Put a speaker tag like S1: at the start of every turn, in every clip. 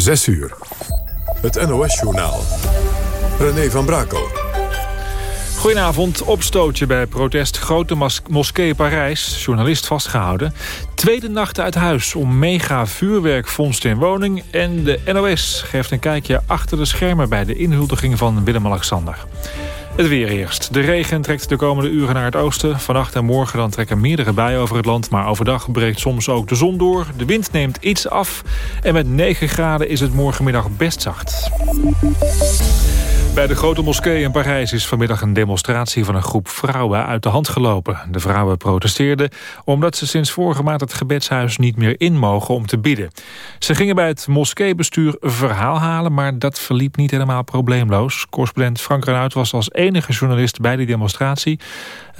S1: 6 uur. Het NOS-journaal. René van Brakel.
S2: Goedenavond, opstootje bij protest Grote Moskee Parijs. Journalist vastgehouden. Tweede nacht uit huis om mega vuurwerkvondst in woning. En de NOS geeft een kijkje achter de schermen... bij de inhuldiging van Willem-Alexander. Het weer eerst. De regen trekt de komende uren naar het oosten. Vannacht en morgen dan trekken meerdere bijen over het land. Maar overdag breekt soms ook de zon door. De wind neemt iets af. En met 9 graden is het morgenmiddag best zacht. Bij de Grote Moskee in Parijs is vanmiddag een demonstratie van een groep vrouwen uit de hand gelopen. De vrouwen protesteerden omdat ze sinds vorige maand het gebedshuis niet meer in mogen om te bidden. Ze gingen bij het moskeebestuur verhaal halen, maar dat verliep niet helemaal probleemloos. Correspondent Frank Renuit was als enige journalist bij die demonstratie.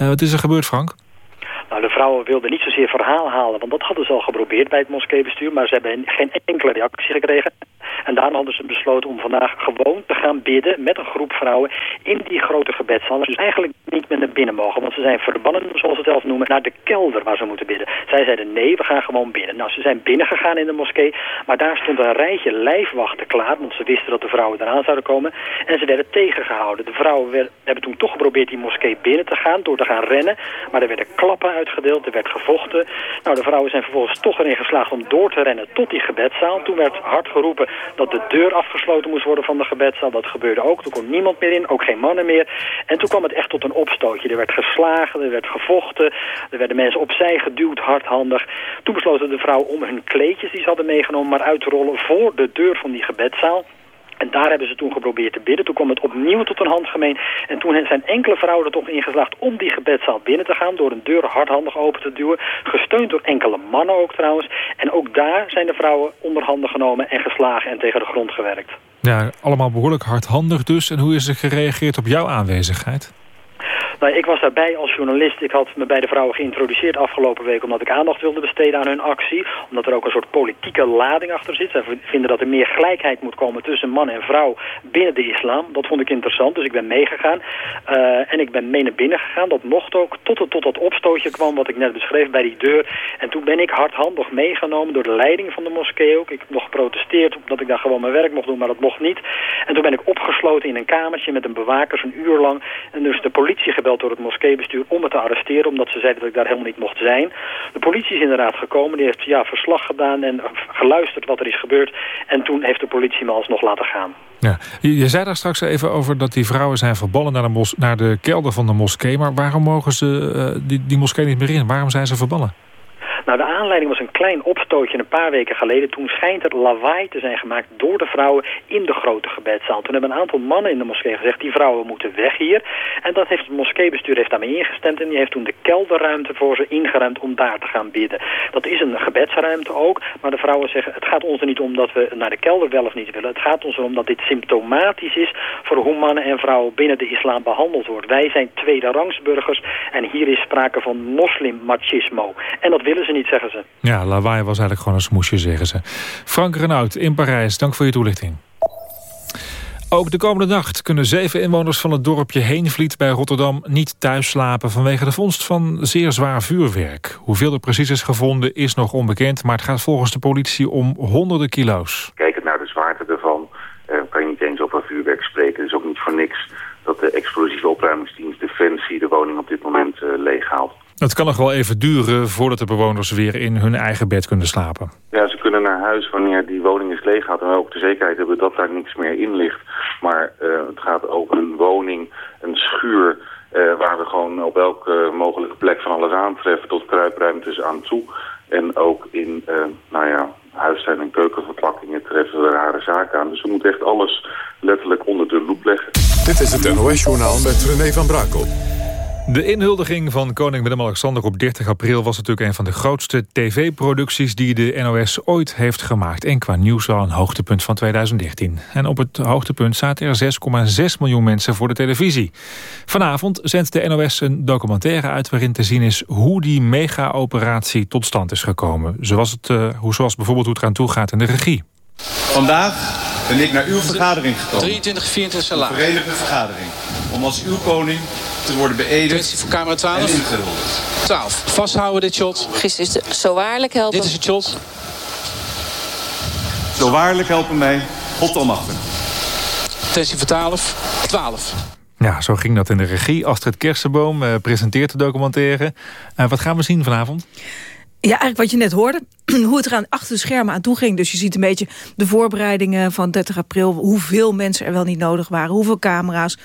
S2: Uh, wat is er gebeurd, Frank?
S3: Nou, de vrouwen wilden niet zozeer verhaal halen, want dat hadden ze al geprobeerd bij het moskeebestuur, maar ze hebben geen enkele reactie gekregen. En daarom hadden ze besloten om vandaag gewoon te gaan bidden met een groep vrouwen in die grote gebedzaal. Dus eigenlijk niet meer naar binnen mogen, want ze zijn verbannen, zoals ze het zelf noemen, naar de kelder waar ze moeten bidden. Zij zeiden nee, we gaan gewoon binnen. Nou, ze zijn binnengegaan in de moskee, maar daar stond een rijtje lijfwachten klaar, want ze wisten dat de vrouwen eraan zouden komen. En ze werden tegengehouden. De vrouwen hebben toen toch geprobeerd die moskee binnen te gaan door te gaan rennen, maar er werden klappen uitgedeeld, er werd gevochten. Nou, de vrouwen zijn vervolgens toch erin geslaagd om door te rennen tot die gebedzaal. Toen werd hard geroepen dat de deur afgesloten moest worden van de gebedzaal. Dat gebeurde ook. Er kon niemand meer in, ook geen mannen meer. En toen kwam het echt tot een opstootje. Er werd geslagen, er werd gevochten. Er werden mensen opzij geduwd, hardhandig. Toen besloten de vrouwen om hun kleedjes die ze hadden meegenomen... maar uit te rollen voor de deur van die gebedzaal. En daar hebben ze toen geprobeerd te bidden. Toen kwam het opnieuw tot een handgemeen. En toen zijn enkele vrouwen er toch ingeslaagd om die gebedzaal binnen te gaan... door een deur hardhandig open te duwen. Gesteund door enkele mannen ook trouwens. En ook daar zijn de vrouwen onder handen genomen en geslagen en tegen de grond gewerkt.
S2: Ja, allemaal behoorlijk hardhandig dus. En hoe is er gereageerd op jouw aanwezigheid?
S3: Nou, ik was daarbij als journalist. Ik had me bij de vrouwen geïntroduceerd afgelopen week... omdat ik aandacht wilde besteden aan hun actie. Omdat er ook een soort politieke lading achter zit. Zij vinden dat er meer gelijkheid moet komen tussen man en vrouw binnen de islam. Dat vond ik interessant, dus ik ben meegegaan. Uh, en ik ben mee naar binnen gegaan. Dat mocht ook, tot het tot dat opstootje kwam wat ik net beschreef bij die deur. En toen ben ik hardhandig meegenomen door de leiding van de moskee ook. Ik heb nog geprotesteerd omdat ik daar gewoon mijn werk mocht doen, maar dat mocht niet. En toen ben ik opgesloten in een kamertje met een bewaker, een uur lang. En dus de politie gebeld door het moskeebestuur om me te arresteren... omdat ze zeiden dat ik daar helemaal niet mocht zijn. De politie is inderdaad gekomen, die heeft ja, verslag gedaan en geluisterd wat er is gebeurd. En toen heeft de politie me alsnog laten gaan.
S2: Ja. Je, zei daar straks even over dat die vrouwen zijn verballen naar de, mos, naar de kelder van de moskee. Maar waarom mogen ze uh, die, die moskee niet meer in? Waarom zijn ze verballen?
S3: Nou, de aanleiding was een klein opstootje een paar weken geleden. Toen schijnt er lawaai te zijn gemaakt door de vrouwen in de grote gebedzaal. Toen hebben een aantal mannen in de moskee gezegd, die vrouwen moeten weg hier. En dat heeft het moskeebestuur heeft daarmee ingestemd. En die heeft toen de kelderruimte voor ze ingeruimd om daar te gaan bidden. Dat is een gebedsruimte ook. Maar de vrouwen zeggen, het gaat ons er niet om dat we naar de kelder wel of niet willen. Het gaat ons erom dat dit symptomatisch is voor hoe mannen en vrouwen binnen de islam behandeld worden. Wij zijn tweede rangsburgers en hier is sprake van moslimmachismo. En dat willen ze niet, zeggen ze.
S2: Ja, lawaai was eigenlijk gewoon een smoesje, zeggen ze. Frank Renaud in Parijs, dank voor je toelichting. Ook de komende nacht kunnen zeven inwoners van het dorpje Heenvliet bij Rotterdam niet thuis slapen vanwege de vondst van zeer zwaar vuurwerk. Hoeveel er precies is gevonden is nog onbekend, maar het gaat volgens de politie om honderden kilo's.
S4: Kijkend naar de zwaarte ervan uh, kan je niet eens over vuurwerk spreken. Het is ook niet voor niks dat de explosieve opruimingsdienst Defensie de woning op dit moment uh, leeghaalt.
S2: Het kan nog wel even duren voordat de bewoners weer in hun eigen bed kunnen slapen.
S4: Ja, ze kunnen naar huis wanneer die woning is leeggehaald en we ook de zekerheid hebben dat daar niks meer in ligt. Maar uh, het gaat over een woning, een schuur, uh, waar we gewoon op elke mogelijke plek van alles aantreffen tot kruipruimtes aan toe. En ook in, uh, nou ja, huistuin- en keukenverplakkingen treffen we rare zaken aan. Dus we moeten echt alles letterlijk onder de loep leggen.
S1: Dit is het NOS-journaal met René van Brakel.
S2: De inhuldiging van koning Willem-Alexander op 30 april... was natuurlijk een van de grootste tv-producties die de NOS ooit heeft gemaakt. En qua nieuws wel een hoogtepunt van 2013. En op het hoogtepunt zaten er 6,6 miljoen mensen voor de televisie. Vanavond zendt de NOS een documentaire uit... waarin te zien is hoe die mega-operatie tot stand is gekomen. Zoals, het, uh, hoe, zoals bijvoorbeeld hoe het eraan toe gaat in de regie.
S5: Vandaag ben ik naar uw vergadering gekomen.
S6: 23, 24 salaris.
S5: Een verenigde vergadering. Om als uw koning te worden beëdigd
S6: voor camera 12.
S5: en ingehuldigd.
S6: 12. Vasthouden dit shot.
S7: Gisteren is de zo waarlijk helpen.
S6: Dit is het shot.
S5: Zo waarlijk helpen mij, God almachtig.
S6: Attentie voor 12, 12.
S2: Ja, zo ging dat in de regie. Astrid Kersenboom uh, presenteert de documentaire. Uh, wat gaan we zien vanavond?
S7: Ja, eigenlijk wat je net hoorde, hoe het er aan, achter de schermen aan toe ging. Dus je ziet een beetje de voorbereidingen van 30 april... hoeveel mensen er wel niet nodig waren, hoeveel camera's...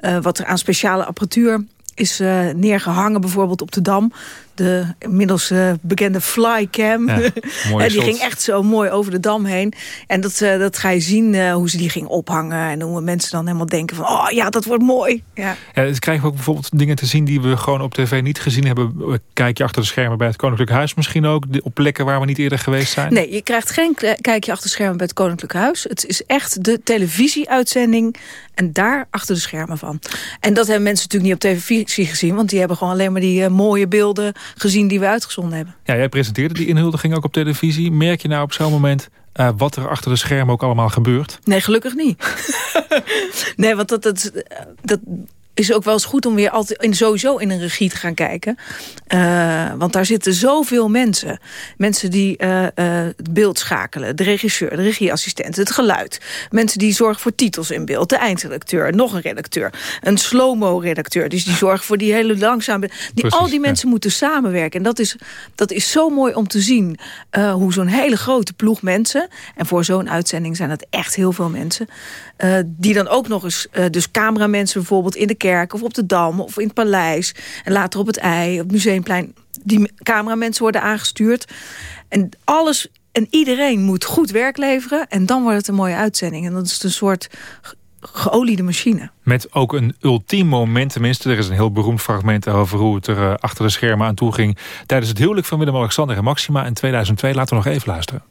S7: Uh, wat er aan speciale apparatuur is uh, neergehangen bijvoorbeeld op de Dam de inmiddels uh, bekende flycam. Ja, en die ging echt zo mooi over de dam heen. En dat, uh, dat ga je zien uh, hoe ze die ging ophangen. En hoe mensen dan helemaal denken van... oh ja, dat wordt mooi. Ja.
S2: Ja, dus krijgen we ook bijvoorbeeld dingen te zien... die we gewoon op tv niet gezien hebben. Kijk je achter de schermen bij het Koninklijk Huis misschien ook? Op plekken waar we niet eerder geweest zijn?
S7: Nee, je krijgt geen kijkje achter de schermen bij het Koninklijk Huis. Het is echt de televisieuitzending... en daar achter de schermen van. En dat hebben mensen natuurlijk niet op televisie gezien... want die hebben gewoon alleen maar die mooie beelden gezien die we uitgezonden hebben.
S2: Ja, jij presenteerde die inhuldiging ook op televisie. Merk je nou op zo'n moment uh, wat er achter de schermen ook allemaal gebeurt?
S7: Nee, gelukkig niet. nee, want dat, dat, dat is ook wel eens goed om weer altijd in, sowieso in een regie te gaan kijken. Uh, want daar zitten zoveel mensen. Mensen die uh, uh, het beeld schakelen. De regisseur, de regieassistent, het geluid. Mensen die zorgen voor titels in beeld. De eindredacteur, nog een redacteur. Een slow-mo-redacteur. Dus die zorgen voor die hele langzame... Die, Precies, al die mensen ja. moeten samenwerken. En dat is, dat is zo mooi om te zien. hoe zo'n hele grote ploeg mensen... en voor zo'n uitzending zijn dat echt heel veel mensen... die dan ook nog eens... dus cameramensen bijvoorbeeld in de kerk of op de Dam of in het paleis. En later op het ei, op het museumplein. Die cameramensen worden aangestuurd. En alles en iedereen moet goed werk leveren. En dan wordt het een mooie uitzending. En dat is een soort geoliede machine.
S2: Met ook een ultiem moment, tenminste. Er is een heel beroemd fragment over hoe het er uh, achter de schermen aan toe ging... tijdens het huwelijk van Willem-Alexander en Maxima in 2002. Laten we nog even luisteren.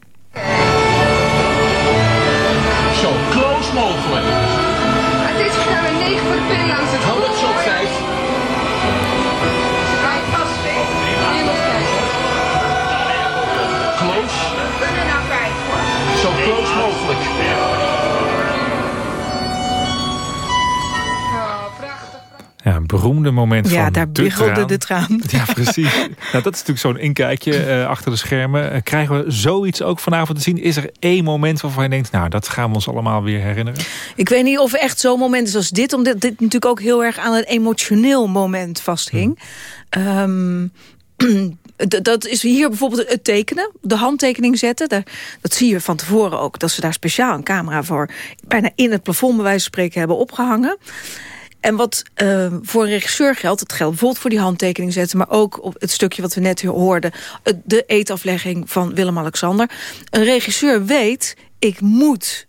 S2: Beroemde moment
S7: Ja,
S2: van
S7: daar
S2: de
S7: biggelde de traan.
S2: Ja, precies. nou, dat is natuurlijk zo'n inkijkje uh, achter de schermen. Uh, krijgen we zoiets ook vanavond te zien? Is er één moment waarvan je denkt... nou, dat gaan we ons allemaal weer herinneren?
S7: Ik weet niet of echt zo'n moment is als dit... omdat dit natuurlijk ook heel erg aan een emotioneel moment vasthing. Um, dat is hier bijvoorbeeld het tekenen, de handtekening zetten. Daar, dat zie je van tevoren ook, dat ze daar speciaal een camera voor... bijna in het plafond bij wijze van spreken hebben opgehangen. En wat uh, voor een regisseur geldt, dat geldt bijvoorbeeld voor die handtekening zetten... maar ook op het stukje wat we net hoorden, de eetaflegging van Willem-Alexander. Een regisseur weet, ik moet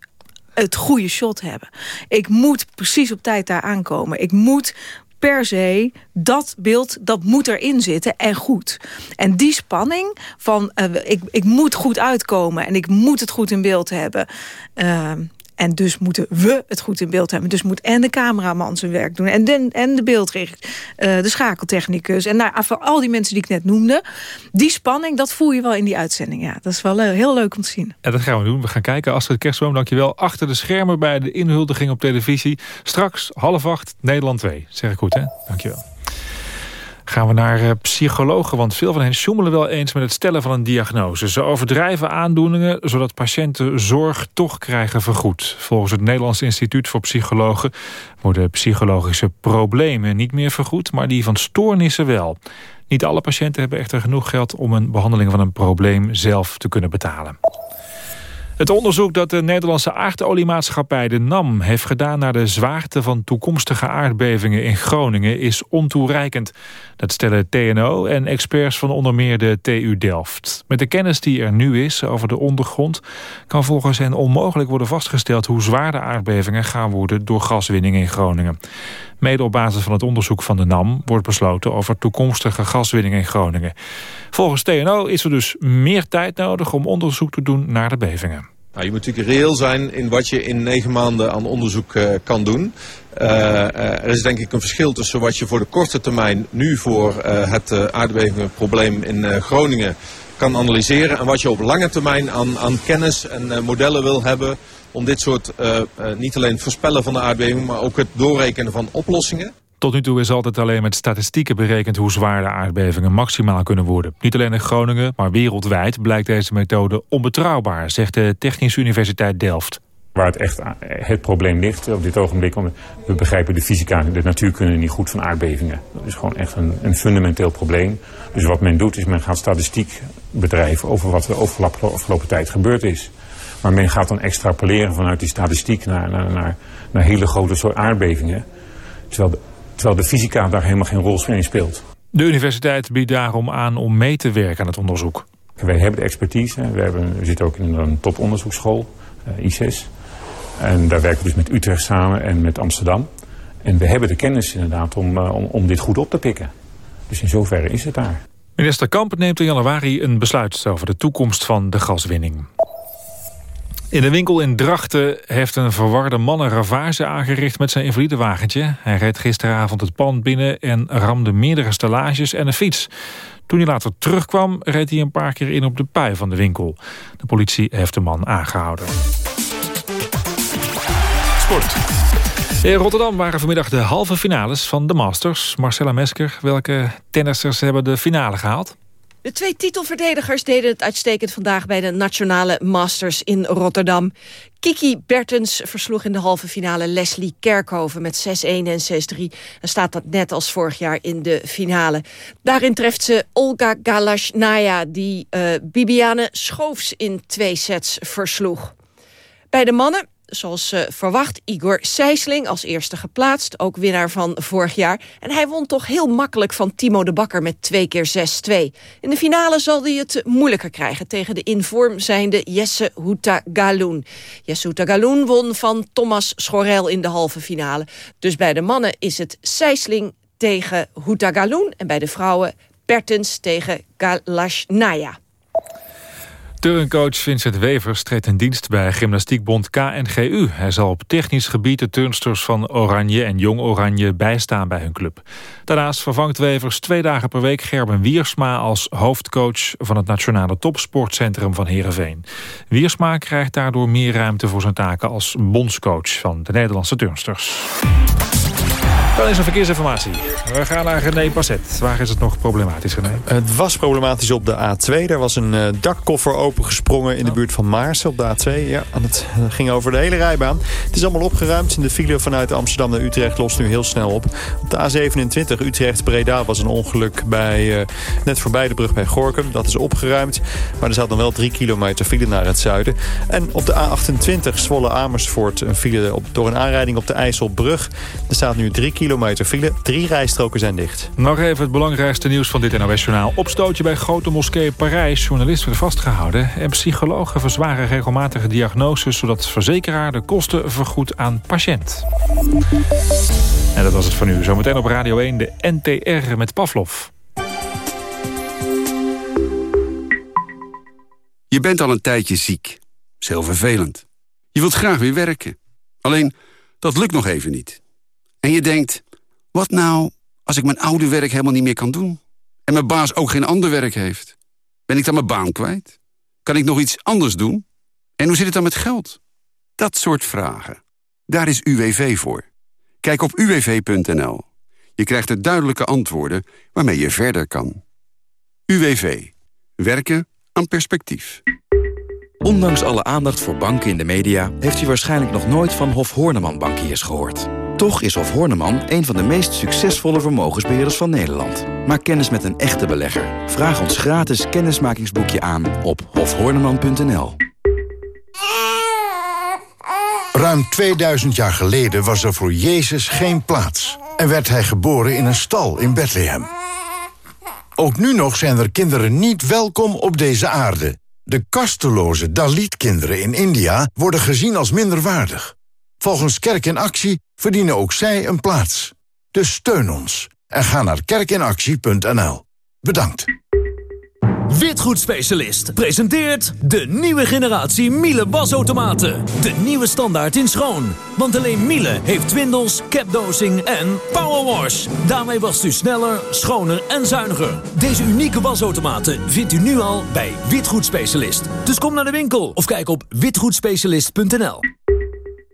S7: het goede shot hebben. Ik moet precies op tijd daar aankomen. Ik moet per se dat beeld, dat moet erin zitten en goed. En die spanning van uh, ik, ik moet goed uitkomen... en ik moet het goed in beeld hebben... Uh, en dus moeten we het goed in beeld hebben. Dus moet en de cameraman zijn werk doen. En de, en de beeldrichter, uh, de schakeltechnicus. En nou, voor al die mensen die ik net noemde. Die spanning, dat voel je wel in die uitzending. Ja, dat is wel uh, heel leuk om te zien.
S2: Ja, dat gaan we doen. We gaan kijken. Astrid Kerstboom, dankjewel. Achter de schermen bij de inhuldiging op televisie. Straks half acht, Nederland 2. Zeg ik goed, hè? Dankjewel. Gaan we naar uh, psychologen, want veel van hen sjoemelen wel eens met het stellen van een diagnose. Ze overdrijven aandoeningen, zodat patiënten zorg toch krijgen vergoed. Volgens het Nederlands Instituut voor Psychologen worden psychologische problemen niet meer vergoed, maar die van stoornissen wel. Niet alle patiënten hebben echter genoeg geld om een behandeling van een probleem zelf te kunnen betalen. Het onderzoek dat de Nederlandse aardoliemaatschappij de NAM heeft gedaan naar de zwaarte van toekomstige aardbevingen in Groningen is ontoereikend. Dat stellen TNO en experts van onder meer de TU Delft. Met de kennis die er nu is over de ondergrond kan volgens hen onmogelijk worden vastgesteld hoe zwaar de aardbevingen gaan worden door gaswinning in Groningen. Mede op basis van het onderzoek van de NAM wordt besloten over toekomstige gaswinning in Groningen. Volgens TNO is er dus meer tijd nodig om onderzoek te doen naar de bevingen.
S8: Nou, je moet natuurlijk reëel zijn in wat je in negen maanden aan onderzoek uh, kan doen. Uh, uh, er is denk ik een verschil tussen wat je voor de korte termijn nu voor het aardbevingenprobleem in Groningen kan analyseren. En wat je op lange termijn aan, aan kennis en modellen wil hebben om dit soort niet alleen het voorspellen van de aardbeving, maar ook het doorrekenen van oplossingen.
S2: Tot nu toe is altijd alleen met statistieken berekend hoe zwaar de aardbevingen maximaal kunnen worden. Niet alleen in Groningen, maar wereldwijd blijkt deze methode onbetrouwbaar, zegt de Technische Universiteit Delft.
S9: Waar het echt het probleem ligt op dit ogenblik. We begrijpen de fysica, de natuurkunde niet goed van aardbevingen. Dat is gewoon echt een, een fundamenteel probleem. Dus wat men doet is men gaat statistiek bedrijven over wat er de afgelopen tijd gebeurd is. Maar men gaat dan extrapoleren vanuit die statistiek naar, naar, naar, naar hele grote soort aardbevingen. Terwijl de, terwijl de fysica daar helemaal geen rol in speelt.
S2: De universiteit biedt daarom aan om mee te werken aan het onderzoek.
S9: Wij hebben de expertise. We, hebben, we zitten ook in een toponderzoeksschool, uh, ICES. En daar werken we dus met Utrecht samen en met Amsterdam. En we hebben de kennis inderdaad om, uh, om, om dit goed op te pikken. Dus in zoverre is het daar.
S2: Minister Kamp neemt in januari een besluit over de toekomst van de gaswinning. In de winkel in Drachten heeft een verwarde man een ravage aangericht met zijn invalidewagentje. Hij reed gisteravond het pand binnen en ramde meerdere stellages en een fiets. Toen hij later terugkwam reed hij een paar keer in op de pui van de winkel. De politie heeft de man aangehouden. Sport. In Rotterdam waren vanmiddag de halve finales van de Masters. Marcella Mesker, welke tennissers hebben de finale gehaald?
S10: De twee titelverdedigers deden het uitstekend vandaag bij de Nationale Masters in Rotterdam. Kiki Bertens versloeg in de halve finale Leslie Kerkhoven met 6-1 en 6-3. En staat dat net als vorig jaar in de finale. Daarin treft ze Olga Galashnaya die uh, Bibiane Schoofs in twee sets versloeg. Bij de mannen zoals uh, verwacht Igor Sijsling als eerste geplaatst. Ook winnaar van vorig jaar. En hij won toch heel makkelijk van Timo de Bakker met 2 keer 6-2. In de finale zal hij het moeilijker krijgen tegen de in vorm zijnde Jesse Huta Galoen. Jesse Huta Galoen won van Thomas Schorel in de halve finale. Dus bij de mannen is het Sijsling tegen Huta Galoen. En bij de vrouwen Bertens tegen Galashnaya.
S2: Turncoach Vincent Wevers treedt in dienst bij gymnastiekbond KNGU. Hij zal op technisch gebied de turnsters van Oranje en Jong Oranje bijstaan bij hun club. Daarnaast vervangt Wevers twee dagen per week Gerben Wiersma als hoofdcoach van het Nationale Topsportcentrum van Heerenveen. Wiersma krijgt daardoor meer ruimte voor zijn taken als bondscoach van de Nederlandse turnsters. Dan is er verkeersinformatie. We gaan naar René Passet. Waar is het nog problematisch, René?
S11: Het was problematisch op de A2. Er was een uh, dakkoffer opengesprongen in de buurt van Maarsen op de A2. Ja, het ging over de hele rijbaan. Het is allemaal opgeruimd. De file vanuit Amsterdam naar Utrecht lost nu heel snel op. Op de A27 Utrecht-Breda was een ongeluk bij, uh, net voorbij de brug bij Gorkum. Dat is opgeruimd. Maar er zat dan wel drie kilometer file naar het zuiden. En op de A28 Zwolle-Amersfoort een file op, door een aanrijding op de IJsselbrug. Er staat nu drie kilometer kilometer file. Drie rijstroken zijn dicht.
S2: Nog even het belangrijkste nieuws van dit NOS-journaal. Opstootje bij Grote Moskee Parijs. Journalist werd vastgehouden. En psychologen verzwaren regelmatige diagnoses... zodat verzekeraar de kosten vergoedt aan patiënt. En dat was het van u. Zometeen op Radio 1 de NTR met Pavlov.
S12: Je bent al een tijdje ziek. Dat is heel vervelend. Je wilt graag weer werken. Alleen, dat lukt nog even niet. En je denkt, wat nou als ik mijn oude werk helemaal niet meer kan doen? En mijn baas ook geen ander werk heeft? Ben ik dan mijn baan kwijt? Kan ik nog iets anders doen? En hoe zit het dan met geld? Dat soort vragen. Daar is UWV voor. Kijk op uwv.nl. Je krijgt er duidelijke antwoorden waarmee je verder kan. UWV. Werken aan perspectief.
S13: Ondanks alle aandacht voor banken in de media... heeft u waarschijnlijk nog nooit van Hof Horneman Bankiers gehoord. Toch is Hof Horneman een van de meest succesvolle vermogensbeheerders van Nederland. Maak kennis met een echte belegger. Vraag ons gratis kennismakingsboekje aan op hofhorneman.nl.
S14: Ruim 2000 jaar geleden was er voor Jezus geen plaats... en werd hij geboren in een stal in Bethlehem. Ook nu nog zijn er kinderen niet welkom op deze aarde. De kasteloze Dalit-kinderen in India worden gezien als minderwaardig. Volgens Kerk in Actie verdienen ook zij een plaats. Dus steun ons en ga naar kerkinactie.nl. Bedankt.
S15: Witgoedspecialist presenteert de nieuwe generatie Miele wasautomaten. De nieuwe standaard in schoon. Want alleen Miele heeft twindels, capdosing en powerwash. Daarmee wast u sneller, schoner en zuiniger. Deze unieke wasautomaten vindt u nu al bij Witgoedspecialist. Dus kom naar de winkel of kijk op witgoedspecialist.nl.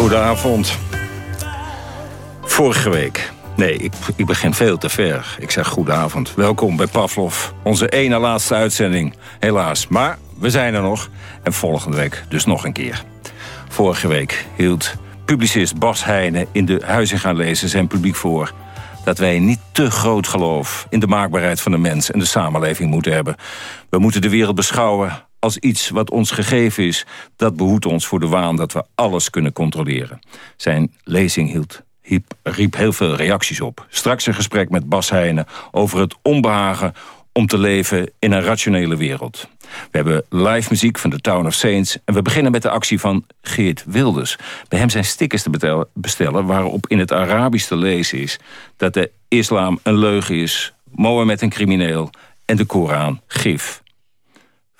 S16: Goedenavond. Vorige week. Nee, ik, ik begin veel te ver. Ik zeg goedenavond. Welkom bij Pavlov. Onze ene laatste uitzending. Helaas. Maar we zijn er nog. En volgende week dus nog een keer. Vorige week hield publicist Bas Heijnen in de Huizen gaan lezen zijn publiek voor dat wij niet te groot geloof in de maakbaarheid van de mens en de samenleving moeten hebben. We moeten de wereld beschouwen als iets wat ons gegeven is. Dat behoedt ons voor de waan dat we alles kunnen controleren. Zijn lezing hield, riep heel veel reacties op. Straks een gesprek met Bas Heijnen over het onbehagen om te leven in een rationele wereld. We hebben live muziek van de Town of Saints... en we beginnen met de actie van Geert Wilders. Bij hem zijn stickers te bestellen waarop in het Arabisch te lezen is... dat de islam een leugen is, Mohammed een crimineel... en de Koran gif.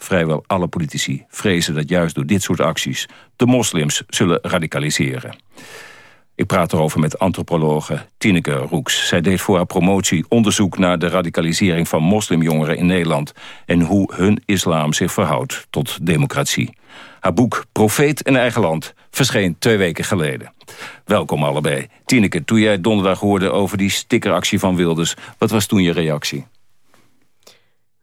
S16: Vrijwel alle politici vrezen dat juist door dit soort acties... de moslims zullen radicaliseren. Ik praat erover met antropologe Tineke Roeks. Zij deed voor haar promotie onderzoek naar de radicalisering van moslimjongeren in Nederland... en hoe hun islam zich verhoudt tot democratie. Haar boek Profeet in eigen land verscheen twee weken geleden. Welkom allebei. Tineke, toen jij donderdag hoorde over die stickeractie van Wilders... wat was toen je reactie?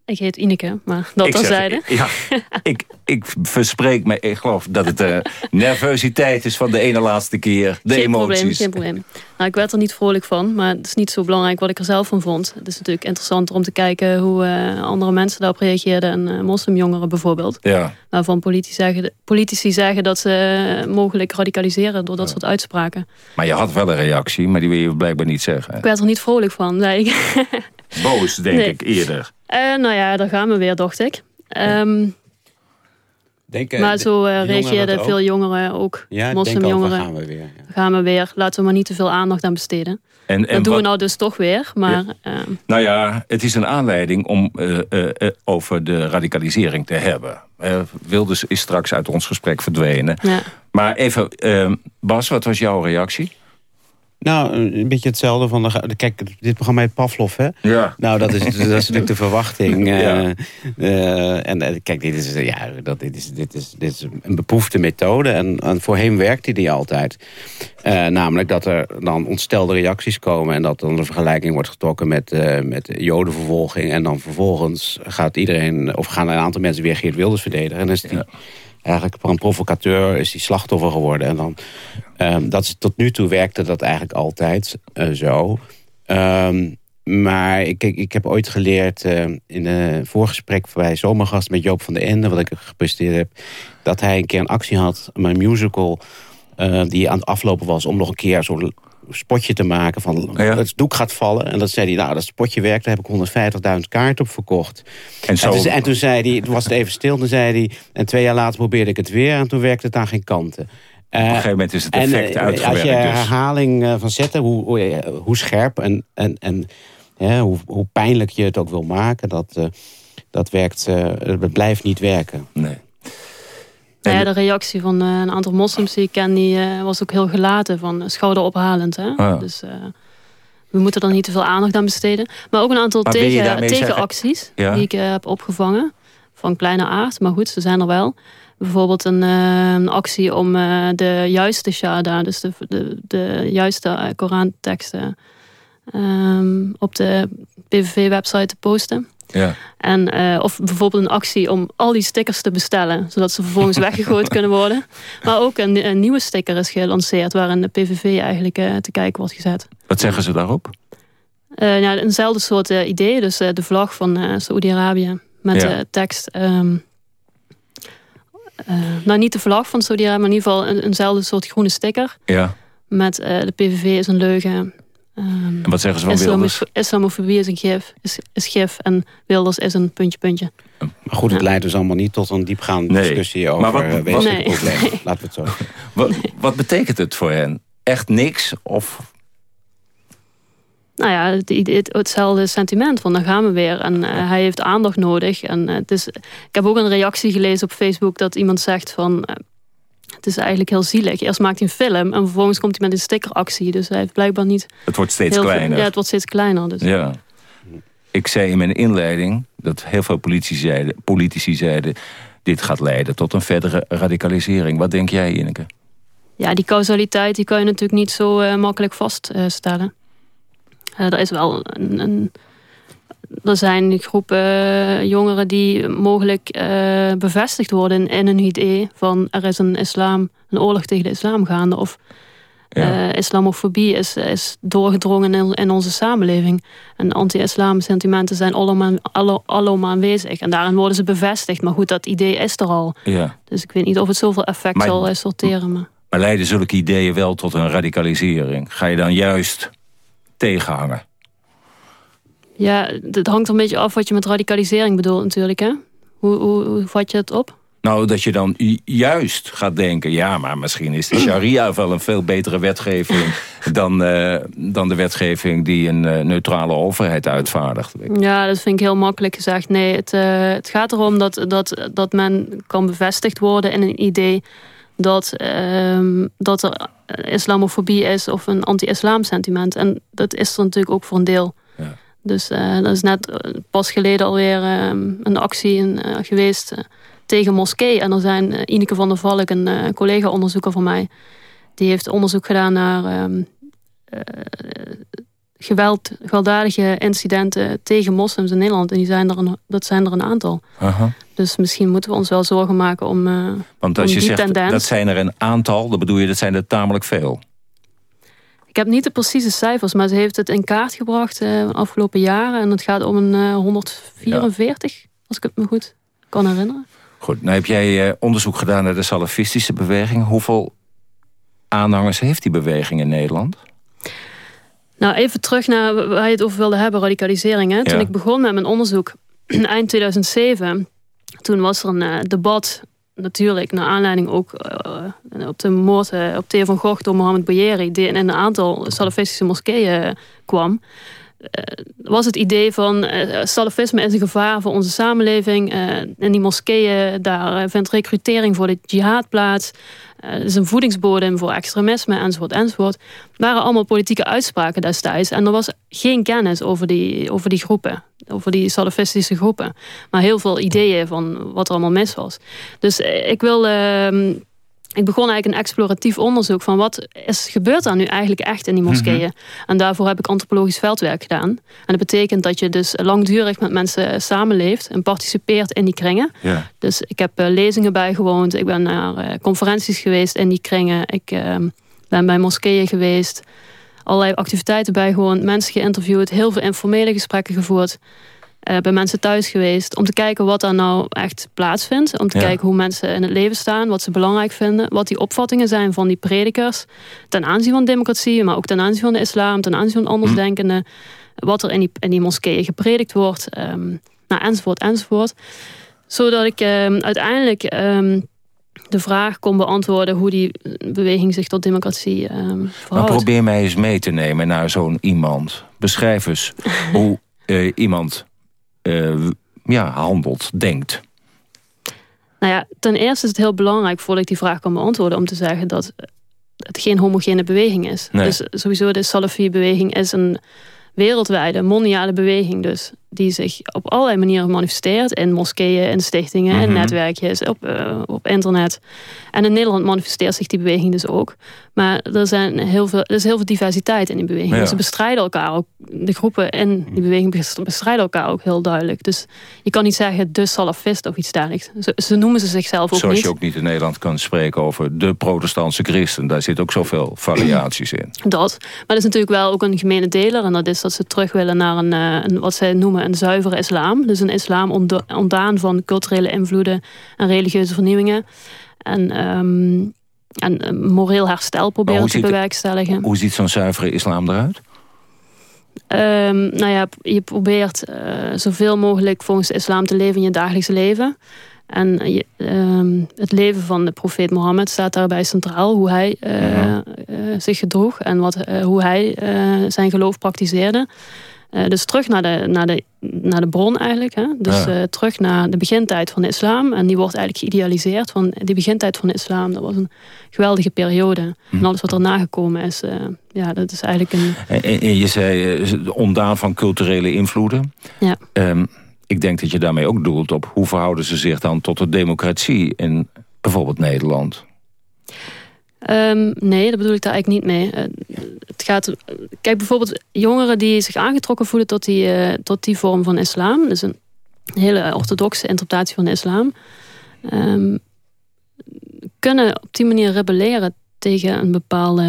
S17: Ik heet Ineke, maar dat terzijde.
S16: Ja, ik, ik verspreek me, ik geloof dat het uh, nervositeit is van de ene laatste keer. De
S17: geen
S16: emoties.
S17: Probleem, geen probleem. Nou, ik werd er niet vrolijk van, maar het is niet zo belangrijk wat ik er zelf van vond. Het is natuurlijk interessanter om te kijken hoe uh, andere mensen daarop reageerden. En uh, moslimjongeren bijvoorbeeld.
S16: Ja.
S17: Waarvan politici zeggen, politici zeggen dat ze mogelijk radicaliseren door dat soort uitspraken.
S16: Maar je had wel een reactie, maar die wil je blijkbaar niet zeggen.
S17: Ik werd er niet vrolijk van, nee.
S16: Boos, denk
S17: Nee.
S16: ik, eerder.
S17: Eh, nou ja, daar gaan we weer, dacht ik. Ehm,
S18: Denk, eh,
S17: maar zo eh, reageerden veel
S18: ook?
S17: jongeren, ook
S18: Ja, denk
S17: moslimjongeren.
S18: al, waar gaan we weer. ja.
S17: Daar gaan we weer. Laten we maar niet te veel aandacht aan besteden.
S16: En,
S17: dat
S16: en
S17: doen
S16: wat-
S17: we nou dus toch weer. Maar ehm,
S16: Nou ja, het is een aanleiding om eh, eh, eh, over de radicalisering te hebben. Eh, Wilders is straks uit ons gesprek verdwenen.
S17: ja.
S16: Maar even, Bas, wat was jouw reactie?
S18: Nou, een beetje hetzelfde van... De, kijk, dit programma heet Pavlov, hè?
S16: Ja.
S18: Nou, dat is, dat is natuurlijk de verwachting. eh,
S16: Ja.
S18: eh, en eh, kijk, dit is, eh, ja, dat, dit, is, dit, is, dit is een beproefde methode. En, en voorheen werkte die altijd. Eh, namelijk dat er dan ontstelde reacties komen... en dat dan een vergelijking wordt getrokken met, eh, met jodenvervolging. En dan vervolgens gaat iedereen... of gaan een aantal mensen weer Geert Wilders verdedigen. En dan is die... Eigenlijk een provocateur is die slachtoffer geworden. En dan, ehm, dat tot nu toe werkte dat eigenlijk altijd eh, zo. Ehm, maar ik, ik, heb ooit geleerd eh, in een voorgesprek bij Zomergast met Joop van der Ende, wat ik gepresteerd heb, dat hij een keer een actie had, een musical, eh, die aan het aflopen was om nog een keer zo'n spotje te maken van het doek gaat vallen. En dat zei hij, nou dat spotje werkt, daar heb ik 150.000 kaarten op verkocht.
S16: En zo-
S18: toen, zei- en toen zei hij, toen was het even stil, toen zei hij, en twee jaar later probeerde ik het weer en toen werkte het aan geen kanten.
S16: Op een gegeven moment is het
S18: En,
S16: effect
S18: eh,
S16: uitgewerkt.
S18: Als je
S16: dus.
S18: herhaling eh, van zetten, hoe, hoe, eh, hoe scherp en, en, en hè, hoe, hoe pijnlijk je het ook wil maken, dat, eh, dat werkt, eh, het blijft niet werken.
S16: Nee.
S17: Ja, de reactie van eh, een aantal moslims die ik ken, die eh, was ook heel gelaten, van eh, schouderophalend. Hè?
S16: Ah.
S17: Dus we moeten er niet te veel aandacht aan besteden. Maar ook een aantal
S16: Maar
S17: tegen, tegenacties
S16: Ja.
S17: die ik heb opgevangen. Van kleine aard, maar goed, ze zijn er wel. Bijvoorbeeld een, een actie om de juiste shahada, dus de, de, de juiste Koranteksten, ehm, op de PVV-website te posten.
S16: Ja.
S17: En, eh, of bijvoorbeeld een actie om al die stickers te bestellen. Zodat ze vervolgens weggegooid kunnen worden. Maar ook een, een nieuwe sticker is gelanceerd. Waarin de PVV eigenlijk eh, te kijken wordt gezet.
S16: Wat zeggen ze daarop?
S17: Eh nou, eenzelfde soort idee. Dus de vlag van Saoedi-Arabië. Met
S16: Ja.
S17: de tekst... ehm, eh, nou, niet de vlag van Saoedi-Arabië. Maar in ieder geval een, eenzelfde soort groene sticker.
S16: Ja.
S17: Met de PVV is een leugen. Ehm,
S16: En wat zeggen ze van Wilders?
S17: Islamofobie is een gif, is, is gif en Wilders is een puntje, puntje.
S18: Maar goed, het leidt dus allemaal niet tot een diepgaande
S16: Nee.
S18: discussie over
S16: Maar wat-
S18: eh,
S16: wat-
S18: wezenlijke
S17: Nee.
S18: problemen. Laten we het zo
S16: Wat, wat betekent het voor hen? Echt niks? Of
S17: Nou ja, het, het- hetzelfde sentiment van dan gaan we weer. En eh, hij heeft aandacht nodig. En, eh, het is, ik heb ook een reactie gelezen op Facebook dat iemand zegt van... het is eigenlijk heel zielig. Eerst maakt hij een film en vervolgens komt hij met een stickeractie. Dus hij heeft blijkbaar niet...
S16: het wordt steeds
S17: veel-
S16: kleiner?
S17: ja, het wordt steeds kleiner. Dus.
S16: Ja. Ik zei in mijn inleiding dat heel veel politici zeiden, politici zeiden... dit gaat leiden tot een verdere radicalisering. Wat denk jij, Ineke?
S17: Ja, die causaliteit die kan je natuurlijk niet zo eh, makkelijk vaststellen. Eh, er is wel een, een- er zijn groepen eh, jongeren die mogelijk eh, bevestigd worden in een idee van er is een islam, een oorlog tegen de islam gaande of eh, islamofobie is, is doorgedrongen in, in onze samenleving. En anti-islam sentimenten zijn allemaal, alle- allemaal aanwezig. En daarin worden ze bevestigd. Maar goed, dat idee is er al.
S16: Ja.
S17: Dus ik weet niet of het zoveel effect
S16: Maar-
S17: zal sorteren. Maar...
S16: Maar leiden zulke ideeën wel tot een radicalisering? Ga je dan juist tegenhangen?
S17: Ja, het hangt er een beetje af wat je met radicalisering bedoelt natuurlijk. Hè? Hoe, hoe, hoe vat je het op?
S16: Nou, dat je dan ju- juist gaat denken... ja, maar misschien is de sharia wel een veel betere wetgeving... dan, eh, dan de wetgeving die een eh, neutrale overheid uitvaardigt.
S17: Ja, dat vind ik heel makkelijk gezegd. Nee, het, eh, het gaat erom dat, dat, dat men kan bevestigd worden in een idee... dat, ehm, dat er islamofobie is of een anti-islam sentiment. En dat is er natuurlijk ook voor een deel. Dus eh er is net eh, pas geleden alweer ehm, een actie eh, geweest tegen moskee. En er zijn Ineke van der Valk, een collega-onderzoeker van mij... die heeft onderzoek gedaan naar ehm, eh, geweld, gewelddadige incidenten tegen moslims in Nederland. En die zijn er een, dat zijn er een aantal.
S16: Aha.
S17: Dus misschien moeten we ons wel zorgen maken om, eh
S16: Want
S17: om
S16: als je zegt
S17: tendens...
S16: dat zijn er een aantal... dan bedoel je dat zijn er tamelijk veel.
S17: Ik heb niet de precieze cijfers, maar ze heeft het in kaart gebracht de afgelopen jaren. En het gaat om een eh, 144, als ik het me goed kan herinneren.
S16: Goed, nou heb jij eh, onderzoek gedaan naar de salafistische beweging. Hoeveel aanhangers heeft die beweging in Nederland?
S17: Nou, even terug naar waar je het over wilde hebben, radicalisering. Hè? Toen
S16: Ja.
S17: ik begon met mijn onderzoek, eind 2007... toen was er een eh, debat, natuurlijk, naar aanleiding ook... eh, op de moord eh, op Theo van Gogh door Mohammed Bouyeri... die in een aantal salafistische moskeeën eh, kwam... eh, was het idee van eh, salafisme is een gevaar voor onze samenleving. Eh, in die moskeeën, daar vindt recrutering voor de jihad plaats. Het is een voedingsbodem voor extremisme, enzovoort, enzovoort. Waren allemaal politieke uitspraken destijds. En er was geen kennis over die, over die groepen. Over die salafistische groepen. Maar heel veel ideeën van wat er allemaal mis was. Dus ik wil... ehm, ik begon eigenlijk een exploratief onderzoek van wat is, gebeurt er nu eigenlijk echt in die moskeeën.
S16: Mhm.
S17: En daarvoor heb ik antropologisch veldwerk gedaan. En dat betekent dat je dus langdurig met mensen samenleeft en participeert in die kringen.
S16: Ja.
S17: Dus ik heb eh, lezingen bijgewoond. Ik ben naar eh, conferenties geweest in die kringen. Ik eh, ben bij moskeeën geweest. Allerlei activiteiten bijgewoond. Mensen geïnterviewd. Heel veel informele gesprekken gevoerd. Eh, bij mensen thuis geweest. Om te kijken wat daar nou echt plaatsvindt. Om te
S16: Ja.
S17: kijken hoe mensen in het leven staan. Wat ze belangrijk vinden. Wat die opvattingen zijn van die predikers. Ten aanzien van democratie. Maar ook ten aanzien van de islam. Ten aanzien van andersdenkenden. Wat er in die, in die moskeeën gepredikt wordt. ehm, nou, enzovoort, enzovoort. Zodat ik ehm, uiteindelijk ehm, de vraag kon beantwoorden... hoe die beweging zich tot democratie ehm
S16: Maar probeer mij eens mee te nemen naar zo'n iemand. Beschrijf eens hoe eh, iemand ja, handelt, denkt.
S17: Nou ja, ten eerste is het heel belangrijk voordat ik die vraag kan beantwoorden... om te zeggen dat het geen homogene beweging is.
S16: Nee.
S17: Dus sowieso de Salafi-beweging is een wereldwijde, mondiale beweging dus... die zich op allerlei manieren manifesteert. In moskeeën, in stichtingen, in
S16: Mhm.
S17: netwerkjes, op, eh, op internet. En in Nederland manifesteert zich die beweging dus ook. Maar er, zijn heel veel, er is heel veel diversiteit in die beweging.
S16: Ja.
S17: Ze bestrijden elkaar ook. De groepen in die beweging bes- bestrijden elkaar ook heel duidelijk. Dus je kan niet zeggen de salafist of iets dergelijks. Ze, ze noemen ze zichzelf ook
S16: Zoals
S17: niet.
S16: je ook niet in Nederland kan spreken over de protestantse christen. Daar zit ook zoveel variaties in.
S17: Dat. Maar dat is natuurlijk wel ook een gemene deler. En dat is dat ze terug willen naar een, eh, een wat zij noemen een zuivere islam. Dus een islam ontda- ontdaan van culturele invloeden en religieuze vernieuwingen. En, ehm, en een moreel herstel proberen te
S16: het-
S17: bewerkstelligen.
S16: Hoe ziet zo'n zuivere islam eruit?
S17: Ehm, nou ja, je probeert uh, zoveel mogelijk volgens de islam te leven in je dagelijkse leven. En je, ehm, het leven van de profeet Mohammed staat daarbij centraal. Hoe hij uh, zich gedroeg en wat, hoe hij zijn geloof praktiseerde. Dus terug naar de, naar, de, naar de bron eigenlijk. Hè? Dus terug naar de begintijd van de islam. En die wordt eigenlijk geïdealiseerd. Van die begintijd van de islam, dat was een geweldige periode. En alles wat erna gekomen is, ja, dat is eigenlijk een...
S16: En, je zei ondaan van culturele invloeden.
S17: Ja.
S16: Ehm, ik denk dat je daarmee ook doelt op hoe verhouden ze zich dan tot de democratie in bijvoorbeeld Nederland.
S17: Um, nee, dat bedoel ik daar eigenlijk niet mee. Uh, het gaat, kijk, bijvoorbeeld jongeren die zich aangetrokken voelen tot die, uh, tot die vorm van islam. Dus een hele orthodoxe interpretatie van de islam. Um, kunnen op die manier rebelleren tegen een bepaalde,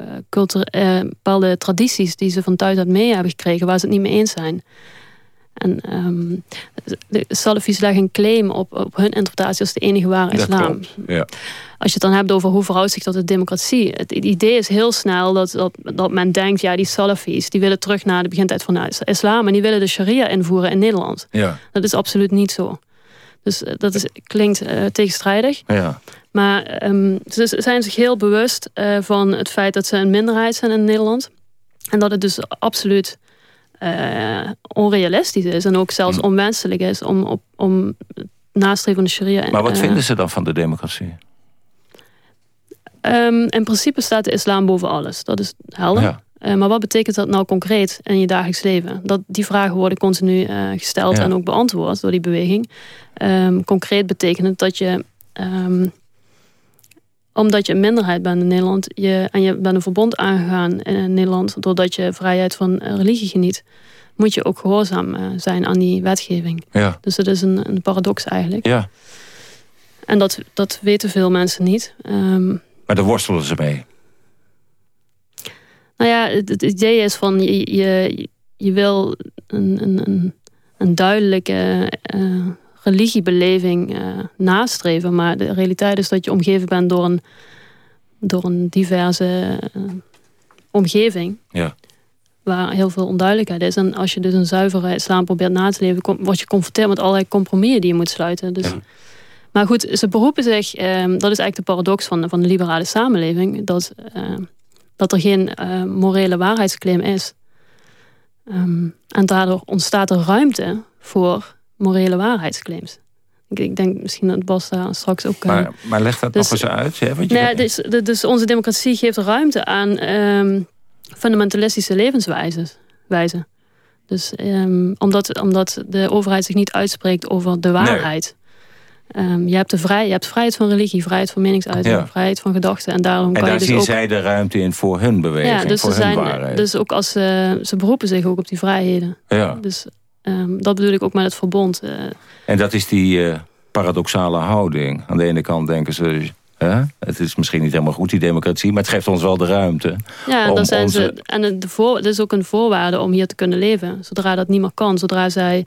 S17: uh, bepaalde tradities die ze van thuis uit mee hebben gekregen, waar ze het niet mee eens zijn. En um, de Salafis leggen een claim op, op hun interpretatie als de enige ware islam.
S16: Ja.
S17: Als je het dan hebt over hoe verhoudt zich tot de democratie. Het idee is heel snel dat, dat, dat men denkt, ja die Salafis die willen terug naar de begintijd van de islam. En die willen de sharia invoeren in Nederland.
S16: Ja.
S17: Dat is absoluut niet zo. Dus dat is, klinkt uh, tegenstrijdig.
S16: Ja.
S17: Maar um, ze zijn zich heel bewust uh, van het feit dat ze een minderheid zijn in Nederland. En dat het dus absoluut uh, onrealistisch is en ook zelfs onwenselijk is om, op, om nastreven van de sharia.
S16: Maar wat
S17: uh,
S16: vinden ze dan van de democratie?
S17: Um, in principe staat de islam boven alles. Dat is helder.
S16: Ja.
S17: Uh, maar wat betekent dat nou concreet in je dagelijks leven? Dat, die vragen worden continu gesteld
S16: Ja.
S17: en ook beantwoord door die beweging. Um, concreet betekent het dat je um, omdat je een minderheid bent in Nederland je, en je bent een verbond aangegaan in Nederland doordat je vrijheid van religie geniet, moet je ook gehoorzaam uh, zijn aan die wetgeving.
S16: Ja.
S17: Dus dat is een, een paradox eigenlijk.
S16: Ja.
S17: En dat, dat weten veel mensen niet. Um,
S16: maar daar worstelen ze mee.
S17: Nou ja, het, het idee is van je, je, je wil een, een, een, een duidelijke uh, religiebeleving uh, nastreven. Maar de realiteit is dat je omgeven bent door een, door een diverse uh, omgeving.
S16: Ja.
S17: Waar heel veel onduidelijkheid is. En als je dus een zuivere islam probeert na te leven... word je geconfronteerd met allerlei compromissen die je moet sluiten. Dus, ja. Maar goed, ze beroepen zich... Um, dat is eigenlijk de paradox van, van de liberale samenleving... dat, dat er geen morele waarheidsclaim is. Um, en daardoor ontstaat er ruimte voor morele waarheidsclaims. Ik, ik, denk misschien dat Bas daar straks ook...
S16: Maar, maar leg dat dus, nog eens uit. Hè? Want je
S17: nee, dus, dus, onze democratie geeft ruimte aan um, fundamentalistische levenswijzen. Wijzen. Dus um, omdat, omdat de overheid zich niet uitspreekt over de waarheid. Nee. Um, je, hebt de vrij, je hebt vrijheid van religie, vrijheid van meningsuiting, ja. vrijheid van gedachten. En, daarom
S16: en
S17: kan
S16: daar
S17: je dus
S16: zien
S17: ook...
S16: zij de ruimte in voor hun beweging,
S17: ja, dus
S16: voor
S17: ze
S16: hun
S17: zijn,
S16: waarheid.
S17: Dus ook als ze, ze beroepen zich ook op die vrijheden.
S16: Ja.
S17: Dus um, dat bedoel ik ook met het verbond. Uh,
S16: en dat is die uh, paradoxale houding. Aan de ene kant denken ze... Hè? Het is misschien niet helemaal goed, die democratie... maar het geeft ons wel de ruimte.
S17: Ja, en, dan zijn onze... ze, en voor, het is ook een voorwaarde om hier te kunnen leven. Zodra dat niet meer kan, zodra zij...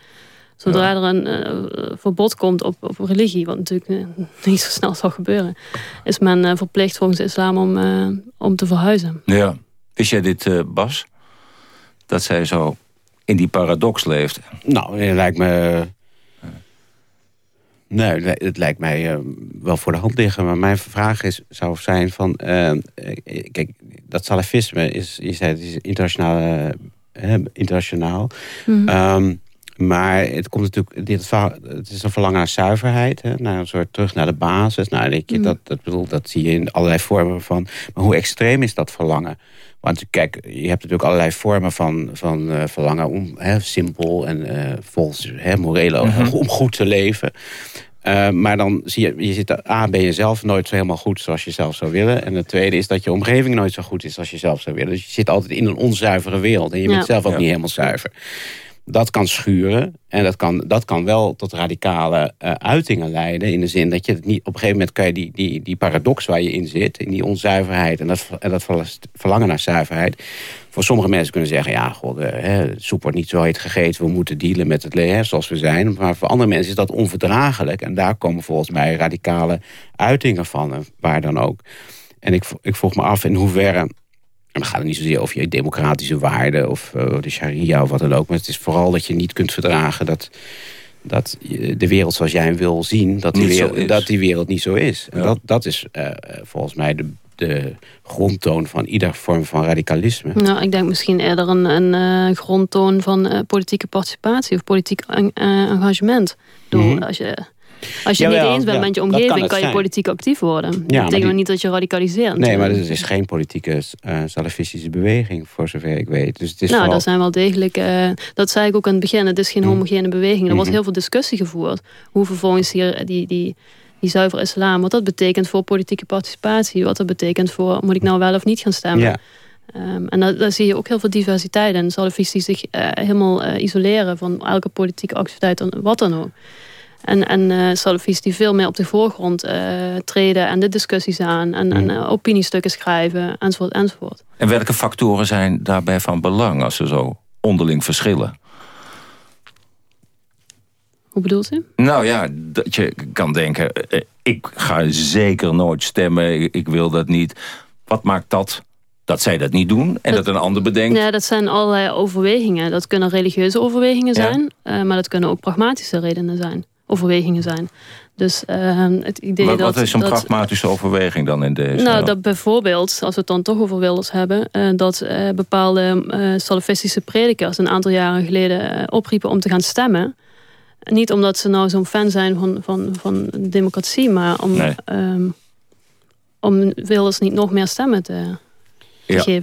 S17: Zodra ja. er een uh, verbod komt op, op religie, wat natuurlijk uh, niet zo snel zal gebeuren, is men uh, verplicht volgens de islam om, om te verhuizen.
S16: Ja. Wist jij dit, Bas? Dat zij zo in die paradox leeft?
S18: Nou, het lijkt me... Nee, het lijkt mij wel voor de hand liggen. Maar mijn vraag is, zou zijn van... kijk, dat salafisme is, je zei, het is internationaal. internationaal. Mm. Um, maar het komt natuurlijk, dit, het is een verlangen naar zuiverheid, hè, naar een soort terug naar de basis. Nou, denk je, mm. dat, dat, bedoel, dat zie je in allerlei vormen van. Maar hoe extreem is dat verlangen? Want kijk, je hebt natuurlijk allerlei vormen van, van uh, verlangen om hè, simpel en uh, volgens hè, morele, mm -hmm. om goed te leven. Uh, maar dan zie je, je zit, A, ben je zelf nooit zo helemaal goed zoals je zelf zou willen. En het tweede is dat je omgeving nooit zo goed is als je zelf zou willen. Dus je zit altijd in een onzuivere wereld. En je ja. bent zelf ook ja. niet helemaal zuiver dat kan schuren. En dat kan, dat kan wel tot radicale uh, uitingen leiden. In de zin dat je het niet. Op een gegeven moment kan je die, die, die paradox waar je in zit. In die onzuiverheid. En dat, en dat verlangen naar zuiverheid. Voor sommige mensen kunnen zeggen. Ja, god, de, hè, soep wordt niet zo heet gegeten. We moeten dealen met het leven zoals we zijn. Maar voor andere mensen is dat onverdraaglijk. En daar komen volgens mij radicale uitingen van. Waar dan ook. En ik, ik vroeg me af in hoeverre En dan gaat het niet zozeer over je democratische waarden of uh, de sharia of wat dan ook. Maar het is vooral dat je niet kunt verdragen dat, dat de wereld zoals jij hem wil zien, dat die, wereld, dat die wereld niet zo is. En dat, dat is uh, volgens mij de, de grondtoon van ieder vorm van radicalisme.
S17: Nou, ik denk misschien eerder een, een uh, grondtoon van uh, politieke participatie of politiek engagement. Door, mm -hmm. als je als je het niet eens bent ja, met je omgeving, kan, je politiek actief worden. Dat ja, betekent die... niet dat je radicaliseert.
S18: Nee, maar het is geen politieke uh, salafistische beweging, voor zover ik weet. Dus het is
S17: nou,
S18: vooral...
S17: dat zijn wel degelijk... Uh, dat zei ik ook aan het begin, het is geen homogene beweging. Er wordt
S18: Mhm.
S17: heel veel discussie gevoerd. Hoe vervolgens hier die, die, die zuiver islam, wat dat betekent voor politieke participatie. Wat dat betekent voor, moet ik nou wel of niet gaan stemmen.
S18: Ja.
S17: Um, en daar, daar, zie je ook heel veel diversiteit in. Salafisten zich uh, helemaal uh, isoleren van elke politieke activiteit, wat dan ook. En, en uh, salafisten die veel meer op de voorgrond uh, treden en de discussies aan. En, mm. en uh, opiniestukken schrijven, enzovoort, enzovoort.
S16: En welke factoren zijn daarbij van belang als ze zo onderling verschillen?
S17: Hoe bedoelt u?
S16: Nou ja, dat je kan denken, ik ga zeker nooit stemmen, ik wil dat niet. Wat maakt dat dat zij dat niet doen en dat, dat een ander bedenkt.
S17: Ja, dat zijn allerlei overwegingen. Dat kunnen religieuze overwegingen zijn, ja. maar dat kunnen ook pragmatische redenen zijn, overwegingen zijn. Dus uh, het idee
S16: wat,
S17: dat...
S16: Wat is een
S17: dat,
S16: pragmatische overweging dan in deze?
S17: Nou, dat bijvoorbeeld, als we het dan toch over Wilders hebben... Uh, dat uh, bepaalde uh, salafistische predikers een aantal jaren geleden opriepen om te gaan stemmen. Niet omdat ze nou zo'n fan zijn van, van, van democratie, maar om,
S16: nee.
S17: um, om Wilders niet nog meer stemmen te...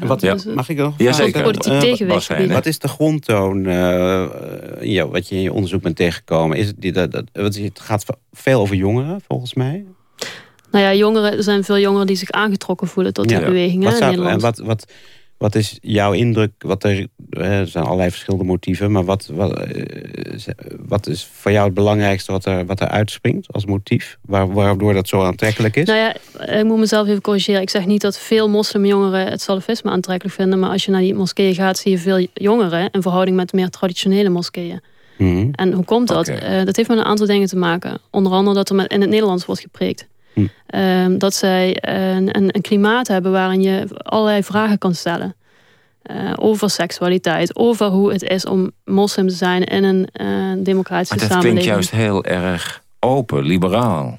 S18: Wat,
S17: dus,
S18: mag ik nog
S16: ja, zeker.
S17: politiek uh, tegenwicht
S18: wat, is de grondtoon uh, ja, wat je in je onderzoek bent tegengekomen? Is het, die, dat, dat, het gaat veel over jongeren, volgens mij.
S17: Nou ja, jongeren, er zijn veel jongeren die zich aangetrokken voelen tot die
S18: ja.
S17: beweging.
S18: Wat,
S17: hè,
S18: staat,
S17: in
S18: en wat, wat, wat is jouw indruk? Wat er, er zijn allerlei verschillende motieven, maar wat, wat, wat is voor jou het belangrijkste wat er, wat er uitspringt als motief? Waar, waardoor dat zo aantrekkelijk is?
S17: Nou ja, ik moet mezelf even corrigeren. Ik zeg niet dat veel moslimjongeren het salafisme aantrekkelijk vinden, maar als je naar die moskeeën gaat, zie je veel jongeren in verhouding met meer traditionele moskeeën.
S18: Mm -hmm.
S17: En hoe komt dat?
S18: Okay.
S17: Uh, dat heeft met een aantal dingen te maken. Onder andere dat er met, in het Nederlands wordt gepreekt.
S18: Hm.
S17: Um, dat zij een, een, een, klimaat hebben waarin je allerlei vragen kan stellen. Uh, over seksualiteit, over hoe het is om moslim te zijn in een uh, democratische
S16: maar dat
S17: samenleving.
S16: klinkt juist heel erg open, liberaal.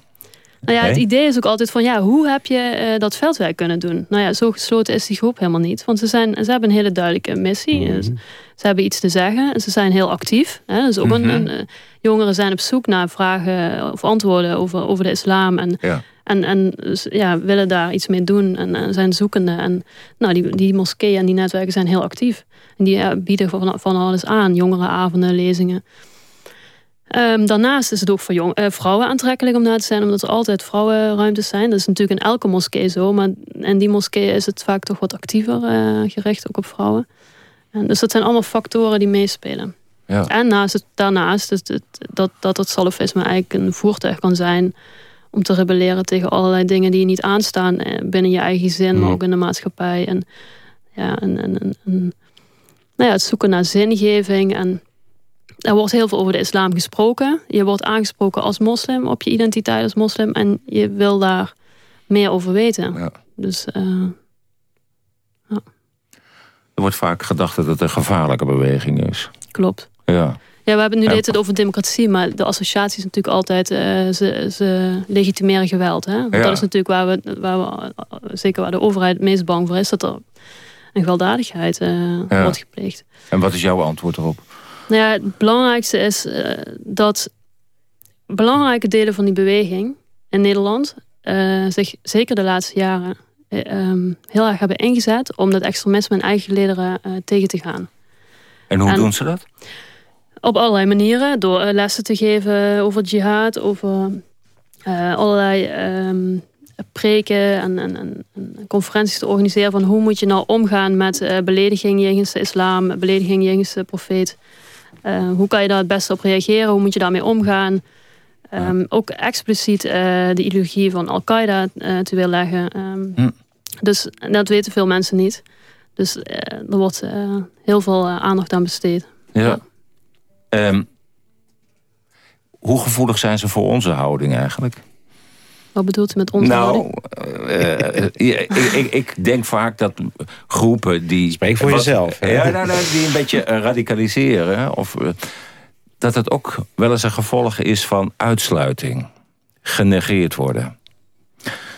S17: Nou ja, het idee is ook altijd van, ja, hoe heb je uh, dat veldwerk kunnen doen? Nou ja, zo gesloten is die groep helemaal niet. Want ze, zijn, ze hebben een hele duidelijke missie.
S18: Mhm.
S17: Mm -hmm. Ze hebben iets te zeggen. En ze zijn heel actief. Hè? Dus ook
S16: Mhm.
S17: mm -hmm. een, een, jongeren zijn op zoek naar vragen of antwoorden over, over de islam. En,
S16: ja.
S17: En, en ja, willen daar iets mee doen. En, en zijn zoekende. En nou, die, die moskeeën en die netwerken zijn heel actief. En die bieden van, van alles aan. Jongerenavonden, lezingen. Um, daarnaast is het ook voor jong, uh, vrouwen aantrekkelijk om daar te zijn, omdat er altijd vrouwenruimtes zijn. Dat is natuurlijk in elke moskee zo, maar in die moskee is het vaak toch wat actiever uh, gericht, ook op vrouwen. En dus dat zijn allemaal factoren die meespelen.
S16: Ja.
S17: En naast het, daarnaast is het, dat, dat het salafisme eigenlijk een voertuig kan zijn om te rebelleren tegen allerlei dingen die je niet aanstaan eh, binnen je eigen zin, mm. maar ook in de maatschappij. En, ja, en, en, en, en nou ja, het zoeken naar zingeving en er wordt heel veel over de islam gesproken. Je wordt aangesproken als moslim, op je identiteit als moslim. En je wil daar meer over weten.
S16: Ja.
S17: Dus, uh, ja.
S16: Er wordt vaak gedacht dat het een gevaarlijke beweging is.
S17: Klopt.
S16: Ja.
S17: Ja, we hebben het nu het over democratie, maar de associatie is natuurlijk altijd, uh, ze, ze legitimeren geweld. Hè? Want
S16: ja.
S17: dat is natuurlijk waar we, waar we, zeker waar de overheid het meest bang voor is, dat er een gewelddadigheid uh, ja. wordt gepleegd.
S16: En wat is jouw antwoord erop?
S17: Nou ja, het belangrijkste is uh, dat belangrijke delen van die beweging in Nederland zich zeker de laatste jaren um, heel erg hebben ingezet om dat extremisme in eigen lederen tegen te gaan.
S16: En hoe en doen ze dat?
S17: Op allerlei manieren. Door lessen te geven over jihad, over allerlei um, preken en, en, en, conferenties te organiseren van hoe moet je nou omgaan met belediging jegens de islam, belediging jegens de profeet. Uh, hoe kan je daar het beste op reageren? Hoe moet je daarmee omgaan? Um, ja. Ook expliciet de ideologie van Al-Qaeda te weerleggen. Um. Dus dat weten veel mensen niet. Dus er wordt heel veel aandacht aan besteed.
S16: Ja. ja. Um, hoe gevoelig zijn ze voor onze houding eigenlijk?
S17: Wat bedoelt u met onthouding?
S16: Nou, eh, eh, ik, ik, ik denk vaak dat groepen die...
S18: Spreek voor
S16: wat-
S18: jezelf, hè?
S16: Ja, nou, nou, die een beetje eh, radicaliseren. Of, dat het ook wel eens een gevolg is van uitsluiting. Genegeerd worden.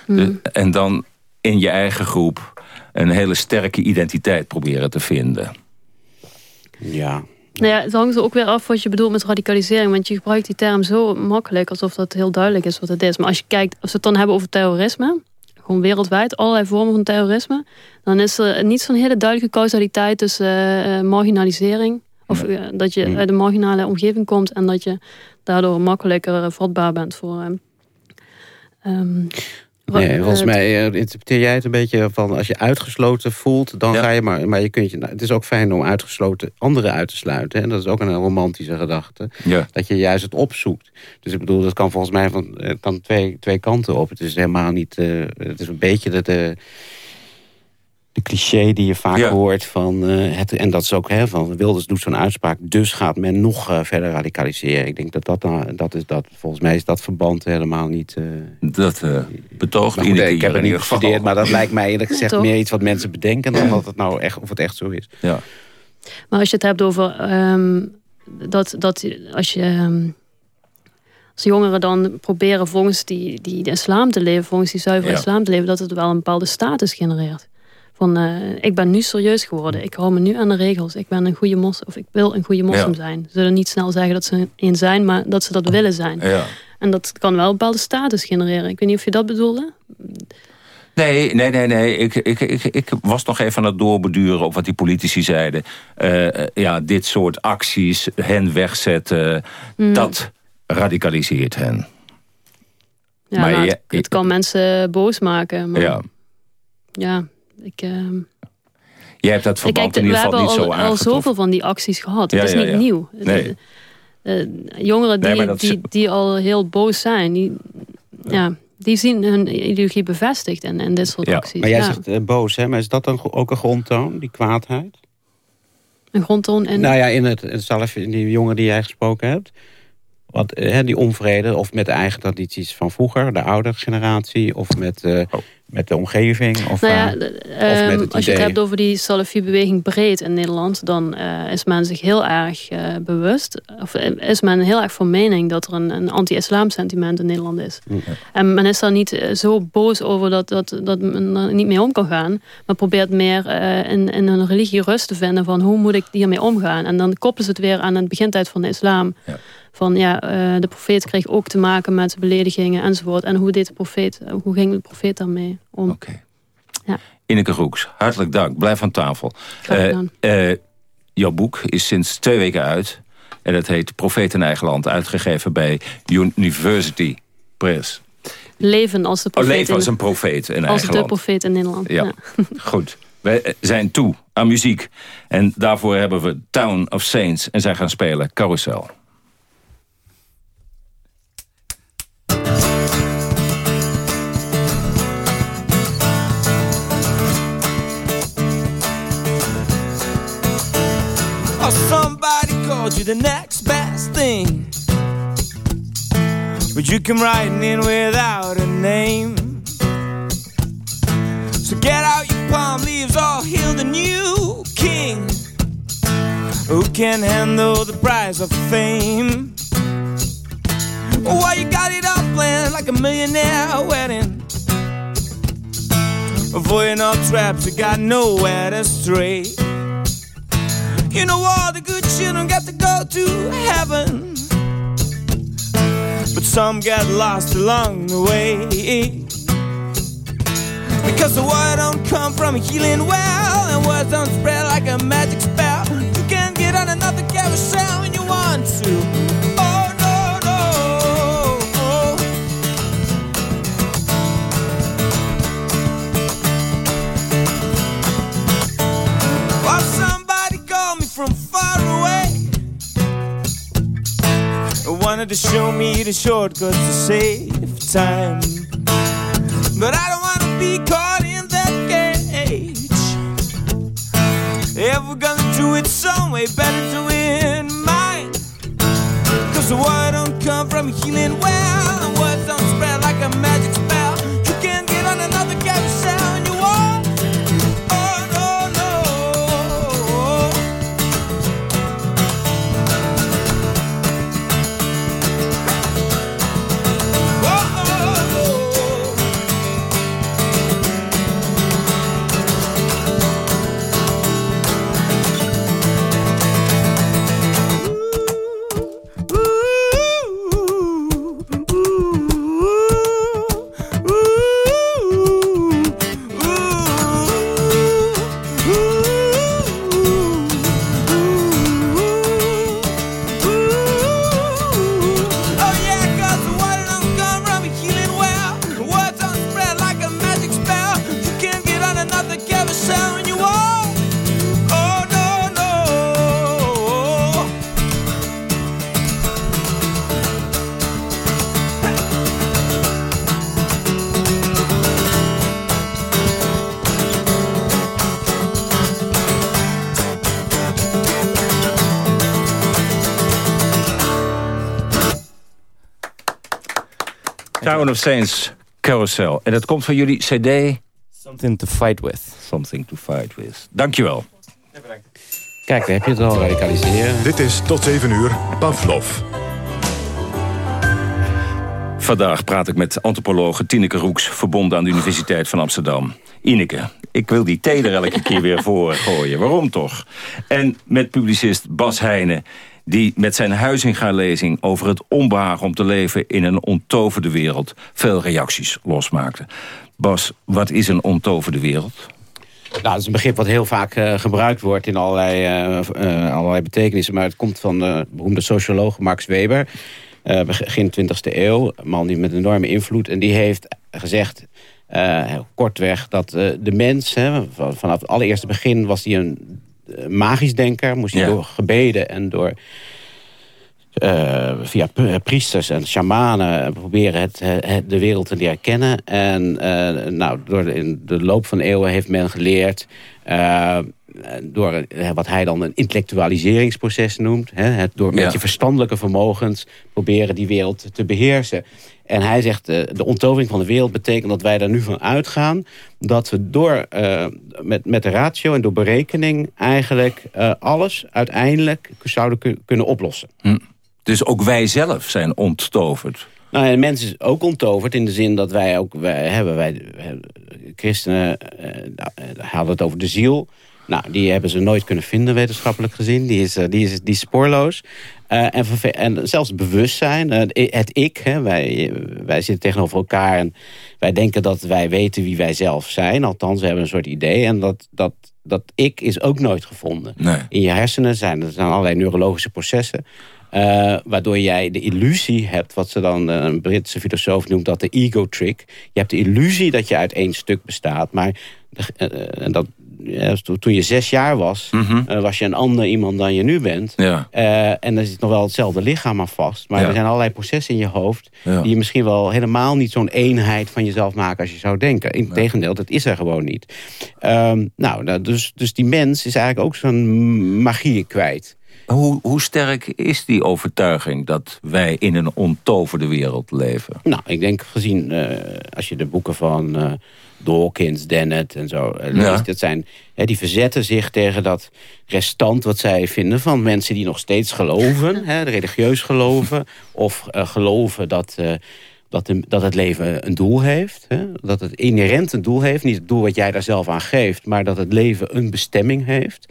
S16: De- en dan in je eigen groep een hele sterke identiteit proberen te vinden.
S18: Ja.
S17: Nou ja, het hangt er ook weer af wat je bedoelt met radicalisering. Want je gebruikt die term zo makkelijk alsof dat heel duidelijk is wat het is. Maar als je kijkt, als we het dan hebben over terrorisme, gewoon wereldwijd, allerlei vormen van terrorisme, dan is er niet zo'n hele duidelijke causaliteit tussen eh, marginalisering. Of eh, dat je uit een marginale omgeving komt en dat je daardoor makkelijker vatbaar bent voor. eh, ehm,
S18: Nee, volgens
S17: eh,
S18: mij eh, interpreteer jij het een beetje van als je uitgesloten voelt, dan ga je maar. Maar je kunt je, nou, het is ook fijn om uitgesloten anderen uit te sluiten. En dat is ook een romantische gedachte.
S16: Ja.
S18: Dat je juist het opzoekt. Dus ik bedoel, dat kan volgens mij van kan twee, twee kanten op. Het is helemaal niet. eh, het is een beetje de, de, de cliché die je vaak
S16: Ja.
S18: hoort van eh, het. En dat is ook hè, van Wilders doet zo'n uitspraak, dus gaat men nog eh, verder radicaliseren. Ik denk dat dat, nou- dat is dat. Volgens mij is dat verband helemaal niet. eh,
S16: Dat eh betoogt Ineke
S18: ik heb
S16: in
S18: niet
S16: ieder geval.
S18: gestudeerd, maar dat lijkt mij eerlijk gezegd meer iets wat mensen bedenken dan dat het nou echt, of het echt zo is.
S16: Ja.
S17: Maar als je het hebt over ehm, dat, dat als je ehm, als jongeren dan proberen volgens die, die de islam te leven, volgens die zuivere
S16: Ja.
S17: islam te leven, dat het wel een bepaalde status genereert. Van eh, ik ben nu serieus geworden, ik hou me nu aan de regels, ik ben een goede mos of ik wil een goede moslim
S16: Ja.
S17: zijn. Ze zullen niet snel zeggen dat ze een zijn, maar dat ze dat willen zijn.
S16: Ja.
S17: En dat kan wel een bepaalde status genereren. Ik weet niet of je dat bedoelde.
S16: Nee, nee, nee, nee. Ik, ik, ik, ik was nog even aan het doorbeduren op wat die politici zeiden. Eh, ja, dit soort acties, hen wegzetten,
S17: Mm.
S16: dat radicaliseert hen.
S17: Ja,
S16: Maar
S17: nou, het, het kan mensen boos maken. Maar ja,
S16: Ja.
S17: Ik... ehm,
S16: Jij hebt dat
S17: Ja,
S16: verband
S17: Kijk,
S16: in
S17: we
S16: ieder geval
S17: hebben
S16: niet
S17: al,
S16: zo
S17: al
S16: aangetroffen.
S17: zoveel van die acties gehad.
S16: Ja,
S17: het is
S16: ja,
S17: niet
S16: ja.
S17: nieuw.
S16: Nee.
S17: Eh, jongeren die, die, die al heel boos zijn, die, ja. die zien hun ideologie bevestigd in, in dit soort acties.
S18: Maar jij
S17: ja.
S18: zegt eh, boos, hè? Maar is dat dan ook een grondtoon, die kwaadheid?
S17: Een grondtoon en...
S18: Nou ja, in het, het zelf, in die jongen die jij gesproken hebt. Want eh, hè, die onvrede, of met de eigen tradities van vroeger, de oude generatie, of met, eh, met de omgeving. Of,
S17: nou ja,
S18: eh, of
S17: ehm,
S18: met het
S17: als je het hebt over die Salafi-beweging breed in Nederland... dan eh, is men zich heel erg eh, bewust... of is men heel erg van mening dat er een, een anti-islam sentiment in Nederland is. En men is daar niet zo boos over dat, dat, dat men er niet mee om kan gaan... maar probeert meer in, in een religie rust te vinden... van hoe moet ik hiermee omgaan? En dan koppelen ze het weer aan het begintijd van de islam... Van ja, eh, de profeet kreeg ook te maken met beledigingen enzovoort. En hoe deed de profeet, eh, hoe ging de profeet daarmee om? Ja.
S16: Ineke Roeks, hartelijk dank. Blijf aan tafel.
S17: Graag
S16: eh, jouw boek is sinds twee weken uit. En dat heet Profeet in eigen land. Uitgegeven bij University Press.
S17: Leven als de
S16: Oh,
S17: profeet,
S16: leven als een profeet in
S17: als
S16: eigen
S17: de
S16: land.
S17: profeet in Nederland.
S16: Ja, goed. Wij zijn toe aan muziek. En daarvoor hebben we Town of Saints. En zij gaan spelen Carousel.
S19: The next best thing. But you come riding in without a name. So get out your palm leaves, all hail the new king. Who can handle the prize of fame? Why you got it all planned like a millionaire wedding? Avoiding all traps, you got nowhere to stray. You know all the good children got to go to heaven. But some got lost along the way. Because the water don't come from a healing well, and words don't spread like a magic spell. Wanted to show me the shortcuts to save time. But I don't wanna be caught in that cage. If we're gonna do it some way, better do it mine. Cause the water don't come from healing well,
S16: Town of Saints Carousel. En dat komt van jullie cd...
S18: Something to fight with.
S16: Something to fight with. Dankjewel.
S18: Kijk, daar heb je het al, radicaliseren.
S1: Dit is tot 7 uur Pavlov.
S16: Vandaag praat ik met antropologe Tineke Roeks... verbonden aan de Universiteit van Amsterdam. Ineke, ik wil die thee er elke keer weer voor gooien. Waarom toch? En met publicist Bas Heijnen... die met zijn Huizinga-lezing over het onbehagen om te leven... in een ontoverde wereld veel reacties losmaakte. Bas, wat is een ontoverde wereld?
S18: Nou, dat is een begrip wat heel vaak uh, gebruikt wordt in allerlei, uh, uh, allerlei betekenissen. Maar het komt van de beroemde socioloog Max Weber. begin 20e eeuw. Een man die met enorme invloed. En die heeft gezegd, kortweg, dat de mens... Hè, vanaf het allereerste begin was hij een magisch denker. Moest hij ja. door gebeden en door... Uh, via priesters en shamanen proberen het, het, de wereld te leren kennen. En uh, nou, door de, in de loop van de eeuwen heeft men geleerd... Uh, door wat hij dan een intellectualiseringsproces noemt. Hè, het door met ja. je verstandelijke vermogens proberen die wereld te beheersen. En hij zegt, de onttovering van de wereld betekent dat wij er nu van uitgaan... dat we door, met, met de ratio en door berekening eigenlijk alles uiteindelijk zouden kunnen oplossen.
S16: Hm. Dus ook wij zelf zijn onttoverd.
S18: Nou, en mensen is ook onttoverd in de zin dat wij ook... Wij hebben, wij, christenen nou, hadden het over de ziel. Nou, die hebben ze nooit kunnen vinden, wetenschappelijk gezien. Die is, die is, die is spoorloos. Uh, en, en zelfs bewustzijn, het ik, hè, wij, wij zitten tegenover elkaar... en wij denken dat wij weten wie wij zelf zijn. Althans, we hebben een soort idee. En dat, dat, dat ik is ook nooit gevonden.
S16: Nee.
S18: In je hersenen zijn er zijn allerlei neurologische processen... Uh, waardoor jij de illusie hebt, wat ze dan een Britse filosoof noemt dat de ego trick. Je hebt de illusie dat je uit één stuk bestaat. Maar uh, dat, ja, toen je zes jaar was, mm -hmm. was je een ander iemand dan je nu bent.
S16: Ja.
S18: en er zit nog wel hetzelfde lichaam aan vast. Maar
S16: Ja.
S18: er zijn allerlei processen in je hoofd... Die je misschien wel helemaal niet zo'n eenheid van jezelf maken... als je zou denken. Integendeel, dat is er gewoon niet. Ehm, nou, dus, dus die mens is eigenlijk ook zo'n magie kwijt.
S16: Hoe, hoe sterk is die overtuiging dat wij in een ontoverde wereld leven?
S18: Nou, ik denk gezien, eh, als je de boeken van eh, Dawkins, Dennett en zo eh, leest...
S16: Ja.
S18: Dat zijn, hè, die verzetten zich tegen dat restant wat zij vinden... van mensen die nog steeds geloven, hè, religieus geloven... of geloven dat... dat, dat het leven een doel heeft. Hè? Dat het inherent een doel heeft. Niet het doel wat jij daar zelf aan geeft... maar dat het leven een bestemming heeft.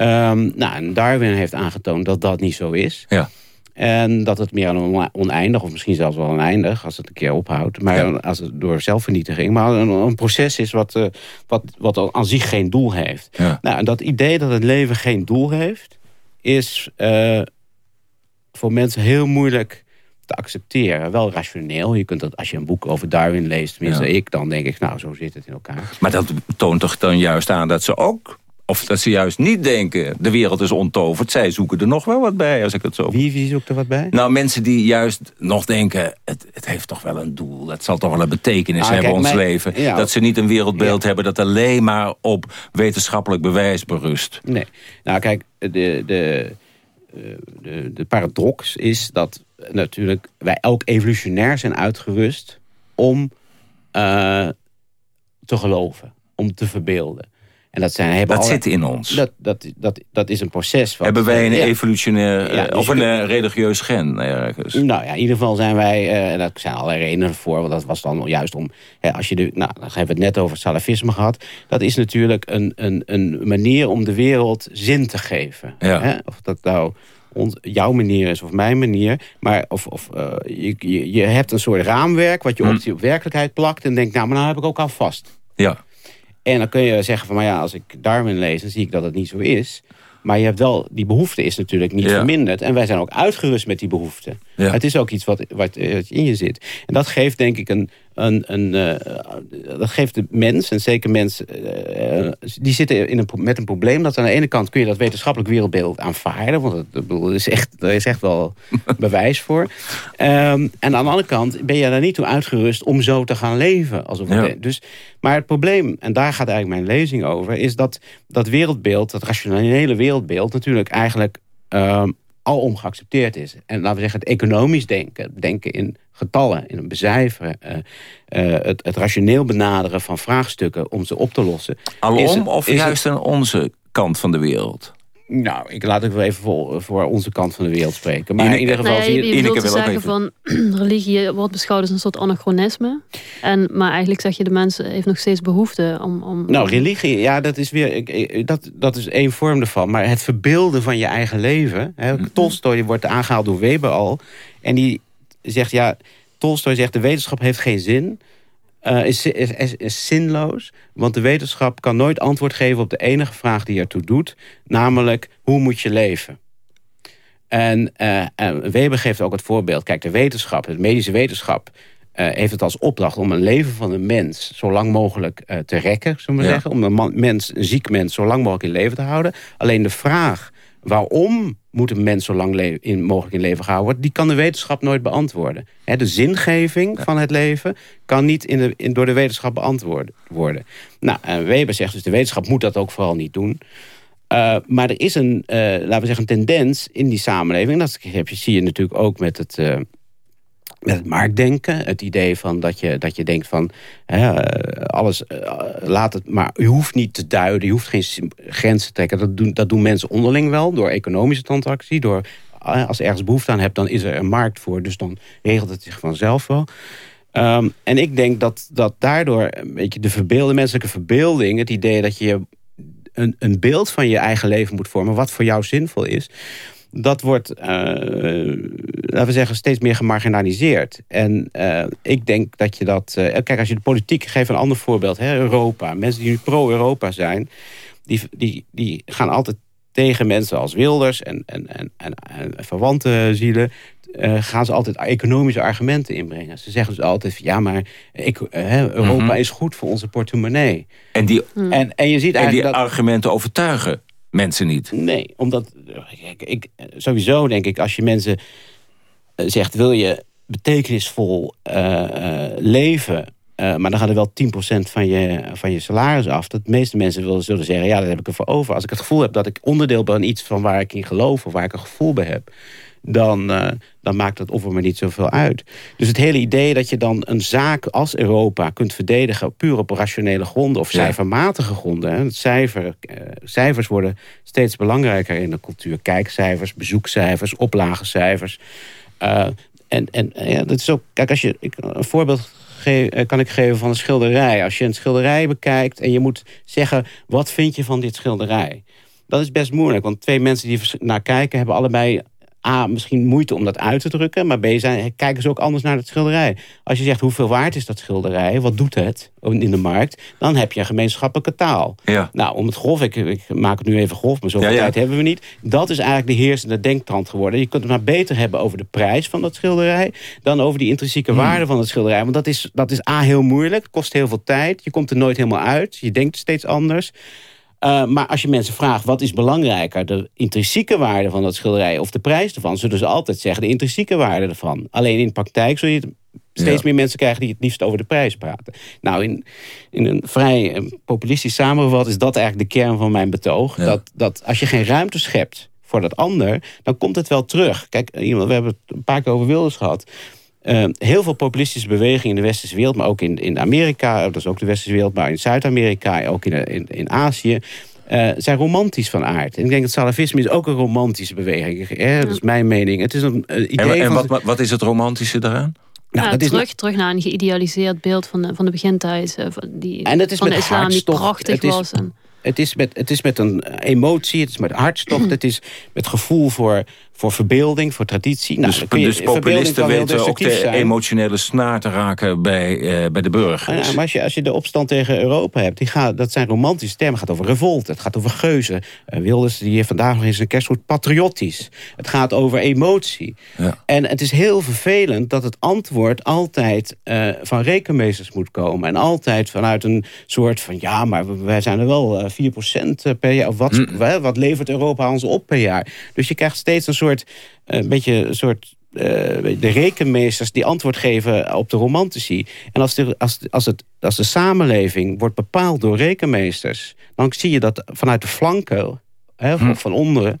S18: Ehm, nou, en Darwin heeft aangetoond dat dat niet zo is.
S16: Ja.
S18: En dat het meer een one- oneindig, of misschien zelfs wel oneindig... als het een keer ophoudt, maar als het door zelfvernietiging... maar een, een proces is wat, eh, wat, wat aan zich geen doel heeft.
S16: Ja.
S18: Nou, en dat idee dat het leven geen doel heeft... is eh, voor mensen heel moeilijk te accepteren. Wel rationeel. Je kunt dat, als je een boek over Darwin leest, tenminste
S16: Ja.
S18: ik... dan denk ik, nou, zo zit het in elkaar.
S16: Maar dat toont toch dan juist aan dat ze ook... of dat ze juist niet denken, de wereld is ontoverd. Zij zoeken er nog wel wat bij, als ik het zo...
S18: Wie, wie zoekt er wat bij?
S16: Nou, mensen die juist nog denken... het, het heeft toch wel een doel, het zal toch wel een betekenis
S18: Ah,
S16: hebben,
S18: kijk,
S16: ons
S18: mijn-
S16: leven.
S18: ja.
S16: Dat ze niet een wereldbeeld hebben dat alleen maar op wetenschappelijk bewijs berust.
S18: Nee. Nou, kijk, de, de, eh, de, de paradox is dat natuurlijk wij ook evolutionair zijn uitgerust om eh, te geloven, om te verbeelden. En dat, zijn, hebben
S16: Dat
S18: alle-
S16: zit in ons.
S18: Dat, dat, dat, dat is een proces. Wat,
S16: Hebben wij een
S18: ja.
S16: evolutionair
S18: Ja,
S16: eh,
S18: dus
S16: of een eh, religieus gen ergens?
S18: Nou ja, in ieder geval zijn wij, eh, en daar zijn allerlei redenen voor, want dat was dan juist om, hè, als je de, nou, dan hebben we het net over het salafisme gehad, dat is natuurlijk een, een, een manier om de wereld zin te geven.
S16: Ja.
S18: Hè? Of dat nou jouw manier is of mijn manier, maar of, of, eh, je, je, je hebt een soort raamwerk wat je
S16: Hm.
S18: op die werkelijkheid plakt en denkt, nou, maar nou heb ik ook al vast.
S16: Ja.
S18: En dan kun je zeggen van, maar ja, als ik Darwin lees, dan zie ik dat het niet zo is. Maar je hebt wel, die behoefte is natuurlijk niet
S16: Ja.
S18: verminderd. En wij zijn ook uitgerust met die behoefte.
S16: Ja.
S18: Het is ook iets wat, wat eh, in je zit. En dat geeft denk ik een... een, een eh, dat geeft de mens, en zeker mensen... eh, die zitten in een, met een probleem... dat aan de ene kant kun je dat wetenschappelijk wereldbeeld aanvaarden. Want het, ik bedoel, er is echt, er is echt wel bewijs voor. Ehm, en aan de andere kant ben je daar niet toe uitgerust... om zo te gaan leven. Alsof het- dus, maar het probleem, en daar gaat eigenlijk mijn lezing over... is dat dat wereldbeeld, dat rationele wereldbeeld... natuurlijk eigenlijk... ehm, alom geaccepteerd is. En laten we zeggen, het economisch denken, denken in getallen, in een becijferen, eh, eh, het, het rationeel benaderen van vraagstukken om ze op te lossen.
S16: Alom
S18: het-
S16: of
S18: is het-
S16: juist aan onze kant van de wereld?
S18: Nou, ik laat het wel even voor, voor onze kant van de wereld spreken. Maar in ieder geval
S17: Nou ja,
S18: zie
S17: je,
S18: je...
S17: je bedoelt te zeggen van religie wordt beschouwd als een soort anachronisme. En, maar eigenlijk zeg je de mensen heeft nog steeds behoefte om... om
S18: Nou, religie, ja, dat is weer. ik- Dat, dat is één vorm ervan. Maar het verbeelden van je eigen leven. Hè, Tolstoy wordt aangehaald door Weber al. En die zegt, ja, Tolstoy zegt: de wetenschap heeft geen zin. Eh, is, is, is, is zinloos. Want de wetenschap kan nooit antwoord geven op de enige vraag die ertoe doet. Namelijk, hoe moet je leven? En, eh, Weber geeft ook het voorbeeld. Kijk, de wetenschap, de medische wetenschap... eh, heeft het als opdracht om een leven van een mens... zo lang mogelijk te rekken, zullen we
S16: Ja.
S18: zeggen. Om een, man- mens, een ziek mens zo lang mogelijk in leven te houden. Alleen de vraag waarom moet een mens zo lang in, mogelijk in leven gehouden worden... die kan de wetenschap nooit beantwoorden. De zingeving van het leven kan niet in de, door de wetenschap beantwoord worden. Nou, en Weber zegt dus de wetenschap moet dat ook vooral niet doen... Uh, maar er is een, uh, laten we zeggen, een tendens in die samenleving. Dat heb je, zie je natuurlijk ook met het, met het marktdenken. Het idee van dat je, dat je denkt van alles, laat het maar. Je hoeft niet te duiden, je hoeft geen grenzen te trekken. Dat doen, dat doen mensen onderling wel door economische transactie. Door, als er ergens behoefte aan hebt, dan is er een markt voor. Dus dan regelt het zich vanzelf wel. Um, en ik denk dat, dat daardoor een beetje de verbeelde, menselijke verbeelding, het idee dat je een, een beeld van je eigen leven moet vormen... wat voor jou zinvol is... dat wordt, uh, laten we zeggen, steeds meer gemarginaliseerd. En uh, ik denk dat je dat... Uh, kijk, als je de politiek... geef een ander voorbeeld, hè, Europa. Mensen die nu pro-Europa zijn... Die, die, die gaan altijd tegen mensen als Wilders en, en, en, en, en verwante zielen... Gaan ze altijd economische argumenten inbrengen. Ze zeggen dus altijd, ja, maar ik, Europa mm -hmm. is goed voor onze portemonnee.
S16: En die,
S18: en, en, je ziet
S16: en die
S18: dat,
S16: argumenten overtuigen mensen niet?
S18: Nee, omdat, ik, sowieso denk ik, als je mensen uh, zegt... wil je betekenisvol leven... Uh, maar dan gaat er wel 10% van je, van je salaris af. Dat de meeste mensen zullen zeggen, ja, daar heb ik ervoor over. Als ik het gevoel heb dat ik onderdeel ben van iets van waar ik in geloof... of waar ik een gevoel bij heb... Dan, uh, dan maakt dat offer me niet zoveel uit. Dus het hele idee dat je dan een zaak als Europa kunt verdedigen... puur op rationele gronden of cijfermatige gronden. Hè. Het cijfer, uh, cijfers worden steeds belangrijker in de cultuur. Kijkcijfers, bezoekcijfers, oplagecijfers. Uh, en en ja, dat is ook, kijk, als je, ik, een voorbeeld kan ik geven van een schilderij. Als je een schilderij bekijkt en je moet zeggen... wat vind je van dit schilderij? Dat is best moeilijk, want twee mensen die naar kijken... hebben allebei A, misschien moeite om dat uit te drukken... maar B, zijn, kijken ze ook anders naar het schilderij. Als je zegt, hoeveel waard is dat schilderij? Wat doet het in de markt? Dan heb je een gemeenschappelijke taal.
S16: Ja.
S18: Nou, om het grof, ik, ik maak het nu even grof... maar zoveel ja, ja. tijd hebben we niet. Dat is eigenlijk de heersende denktrand geworden. Je kunt het maar beter hebben over de prijs van dat schilderij... dan over die intrinsieke hmm. waarde van het schilderij. Want dat is, dat is A, heel moeilijk, kost heel veel tijd. Je komt er nooit helemaal uit, je denkt steeds anders... Uh, maar als je mensen vraagt wat is belangrijker... de intrinsieke waarde van dat schilderij of de prijs ervan... zullen ze altijd zeggen de intrinsieke waarde ervan. Alleen in de praktijk zul je steeds ja. meer mensen krijgen... die het liefst over de prijs praten. Nou, in, in een vrij uh, populistisch samengevat is dat eigenlijk de kern van mijn betoog. Ja. Dat, dat als je geen ruimte schept voor dat ander... dan komt het wel terug. Kijk, we hebben het een paar keer over Wilders gehad... Uh, heel veel populistische bewegingen in de westerse wereld... maar ook in, in Amerika, dat is ook de westerse wereld... maar in Zuid-Amerika, ook in, in, in Azië... Uh, zijn romantisch van aard. En ik denk dat salafisme is ook een romantische beweging. Hè? Dat is mijn mening. Het is een, een idee
S16: en, en
S18: van...
S16: wat, wat is het romantische daaraan?
S17: Nou, ja, terug, terug naar een geïdealiseerd beeld van de, van de begintijd. Uh, die,
S18: en het is
S17: van
S18: met
S17: de islam die prachtig
S18: het is,
S17: was. En...
S18: Het is, met, het is met een emotie, het is met hartstocht... het is met gevoel voor, voor verbeelding, voor traditie. Nou,
S16: dus,
S18: kun je,
S16: dus populisten weten ook de
S18: zijn.
S16: emotionele snaar te raken bij, uh, bij de burgers.
S18: Ja, maar als je, als je de opstand tegen Europa hebt... Die gaat, dat zijn romantische termen. Het gaat over revolte, het gaat over geuzen. Uh, Wilders die heeft vandaag nog eens een kerstwoord patriotisch. Het gaat over emotie.
S16: Ja.
S18: En het is heel vervelend dat het antwoord altijd uh, van rekenmeesters moet komen. En altijd vanuit een soort van... ja, maar wij zijn er wel 4% per jaar. Of wat, wat levert Europa ons op per jaar? Dus je krijgt steeds een soort... een beetje een soort uh, de rekenmeesters die antwoord geven op de romantici. En als de, als, als, het, als de samenleving wordt bepaald door rekenmeesters... dan zie je dat vanuit de flanken, hè,
S16: Hm.
S18: of van onderen...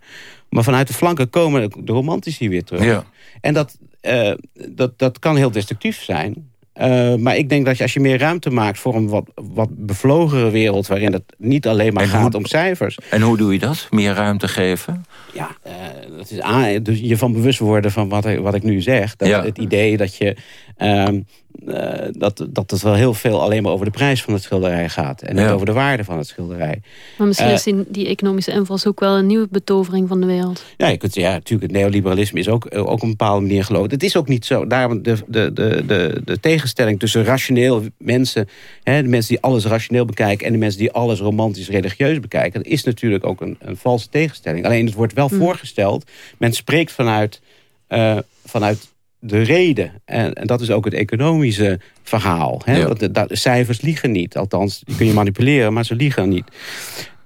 S18: Maar vanuit de flanken komen de romantici weer terug.
S16: Ja.
S18: En dat, eh, dat, dat kan heel destructief zijn. Eh, maar ik denk dat je, als je meer ruimte maakt voor een wat, wat bevlogere wereld... waarin het niet alleen maar
S16: En
S18: gaat
S16: hoe-
S18: om cijfers...
S16: En hoe doe je dat? Meer ruimte geven?
S18: Ja, eh, dat is A, dus je van bewust worden van wat, ik- wat ik nu zeg. Dat
S16: Ja.
S18: Het idee dat, je, ehm, eh, dat, dat het wel heel veel alleen maar over de prijs van het schilderij gaat. En niet over de waarde van het schilderij.
S17: Maar misschien
S18: Eh,
S17: is die, die economische invalshoek wel een nieuwe betovering van de wereld.
S18: Ja, je kunt, ja, natuurlijk, het neoliberalisme is ook, ook op een bepaalde manier geloofd. Het is ook niet zo. Daarom de, de, de, de, de tegenstelling tussen rationeel mensen... Hè, de mensen die alles rationeel bekijken... en de mensen die alles romantisch-religieus bekijken... dat is natuurlijk ook een, een valse tegenstelling. Alleen het wordt wel
S17: Hmm.
S18: voorgesteld... men spreekt vanuit, eh, vanuit de reden. En, en dat is ook het economische verhaal. Hè?
S16: Ja.
S18: Dat- cijfers liegen niet. Althans, die kun je manipuleren, maar ze liegen niet.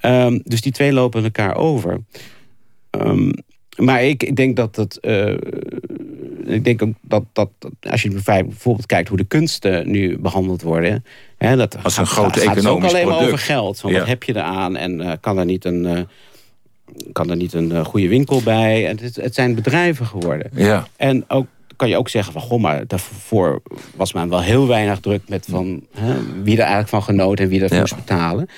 S18: Ehm, dus die twee lopen elkaar over. Ehm, maar ik, ik denk dat het. eh, ik denk ook dat, dat dat als je bijvoorbeeld kijkt hoe de kunsten nu behandeld worden. Hè, dat
S16: Als een
S18: gaat-
S16: groot
S18: gaat dus ook
S16: economisch
S18: alleen maar
S16: product.
S18: over geld. Van
S16: Ja.
S18: Wat heb je eraan en eh, kan er niet een. eh, kan er niet een goede winkel bij? En het, het zijn bedrijven geworden.
S16: Ja.
S18: En ook kan je ook zeggen van, goh, maar daarvoor was men wel heel weinig druk met van hè, wie er eigenlijk van genoot en wie dat
S16: Ja.
S18: moest betalen.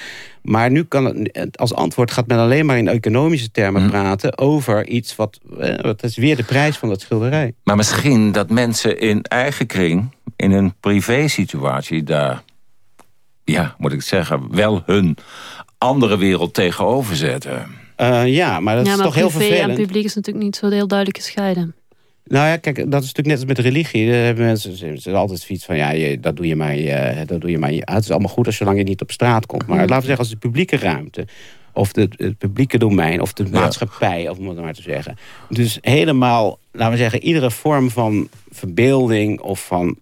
S18: Maar nu kan het, als antwoord gaat men alleen maar in economische termen
S16: Mhm.
S18: praten over iets wat, wat is weer de prijs van dat schilderij.
S16: Maar misschien dat mensen in eigen kring, in een privé-situatie... daar, ja, moet ik zeggen, wel hun andere wereld tegenover zetten.
S18: Eh, ja, maar dat
S17: ja,
S18: is toch heel
S17: privé en
S18: vervelend.
S17: publiek is natuurlijk niet zo heel duidelijk gescheiden.
S18: Nou ja, kijk, dat is natuurlijk net als met religie. Daar hebben mensen ze hebben altijd zoiets van, ja, je, dat doe je maar, je, dat doe je maar. je- Het is allemaal goed als zolang je niet op straat komt. Maar
S17: Mhm.
S18: laten we zeggen, als de publieke ruimte, of de, het publieke domein, of de maatschappij, of om het maar te zeggen. Dus helemaal, laten we zeggen, iedere vorm van verbeelding of van eh,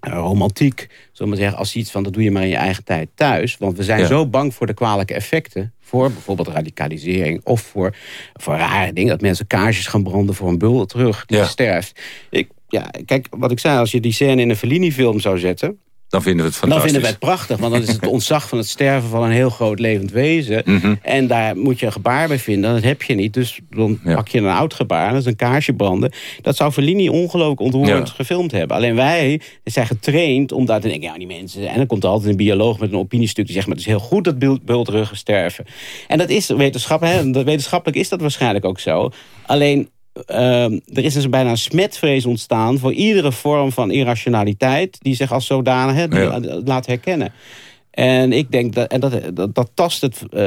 S18: romantiek, zullen we zeggen, als iets van dat doe je maar in je eigen tijd thuis. Want we zijn
S16: Ja.
S18: zo bang voor de kwalijke effecten, voor bijvoorbeeld radicalisering of voor, voor rare dingen, dat mensen kaarsjes gaan branden voor een bul terug die
S16: Ja.
S18: sterft. Ik, ja, kijk, wat ik zei, als je die scène in een Fellini-film zou zetten,
S16: Dan vinden we het
S18: dan
S16: fantastisch.
S18: vinden we het prachtig, want dan is het ontzag van het sterven van een heel groot levend wezen.
S16: Mhm.
S18: En daar moet je een gebaar bij vinden, dat heb je niet. Dus dan pak je een oud gebaar, dat is een kaarsje branden. Dat zou Fellini ongelooflijk ontroerend
S16: Ja.
S18: gefilmd hebben. Alleen wij zijn getraind om daar te denken, ja die mensen... En dan komt er altijd een bioloog met een opiniestuk die zegt... maar het is heel goed dat bul- bultruggen sterven. En dat is wetenschappelijk, hè, wetenschappelijk is dat waarschijnlijk ook zo. Alleen... ehm, er is dus bijna een smetvrees ontstaan voor iedere vorm van irrationaliteit die zich als zodanig
S16: Ja.
S18: laat herkennen. En ik denk dat, en dat, dat, dat tast het. eh,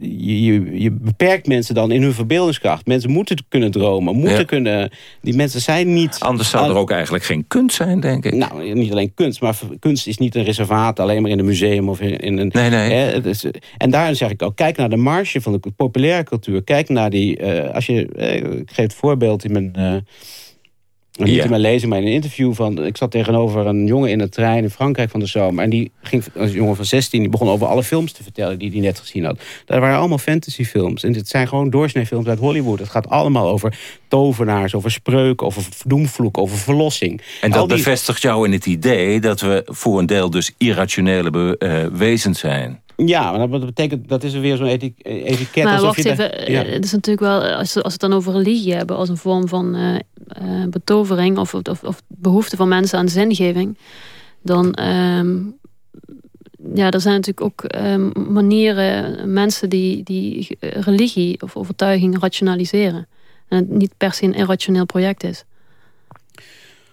S18: je, je, beperkt mensen dan in hun verbeeldingskracht. Mensen moeten kunnen dromen, moeten
S16: Ja.
S18: kunnen. Die mensen zijn niet.
S16: Anders zou er ook eigenlijk geen kunst zijn, denk ik.
S18: Nou, niet alleen kunst, maar kunst is niet een reservaat, alleen maar in een museum of in, in een.
S16: Nee, nee.
S18: Hè, het is, en daarom zeg ik ook: kijk naar de marge van de populaire cultuur. Kijk naar die. eh, als je, eh, ik geef het voorbeeld in mijn. Eh, niet
S16: Ja.
S18: in mijn lezing, maar in een interview van... Ik zat tegenover een jongen in een trein in Frankrijk van de zomer. En die ging, een jongen van 16, die begon over alle films te vertellen die hij net gezien had. Dat waren allemaal fantasyfilms. En dit zijn gewoon doorsneefilms uit Hollywood. Het gaat allemaal over tovenaars, over spreuken, over doemvloek, over verlossing.
S16: En dat
S18: die-
S16: bevestigt jou in het idee dat we voor een deel dus irrationele be- eh, wezens zijn.
S18: Ja, maar dat betekent, dat is er weer zo'n eti- etiket.
S17: maar
S18: alsof
S17: wacht
S18: je
S17: even,
S18: daar-
S17: eh,
S18: ja.
S17: het is natuurlijk wel, als, als we het dan over religie hebben als een vorm van eh, eh, betovering of, of, of behoefte van mensen aan zingeving, dan ehm, ja, er zijn natuurlijk ook ehm, manieren, mensen die, die religie of overtuiging rationaliseren. En het niet per se een irrationeel project is.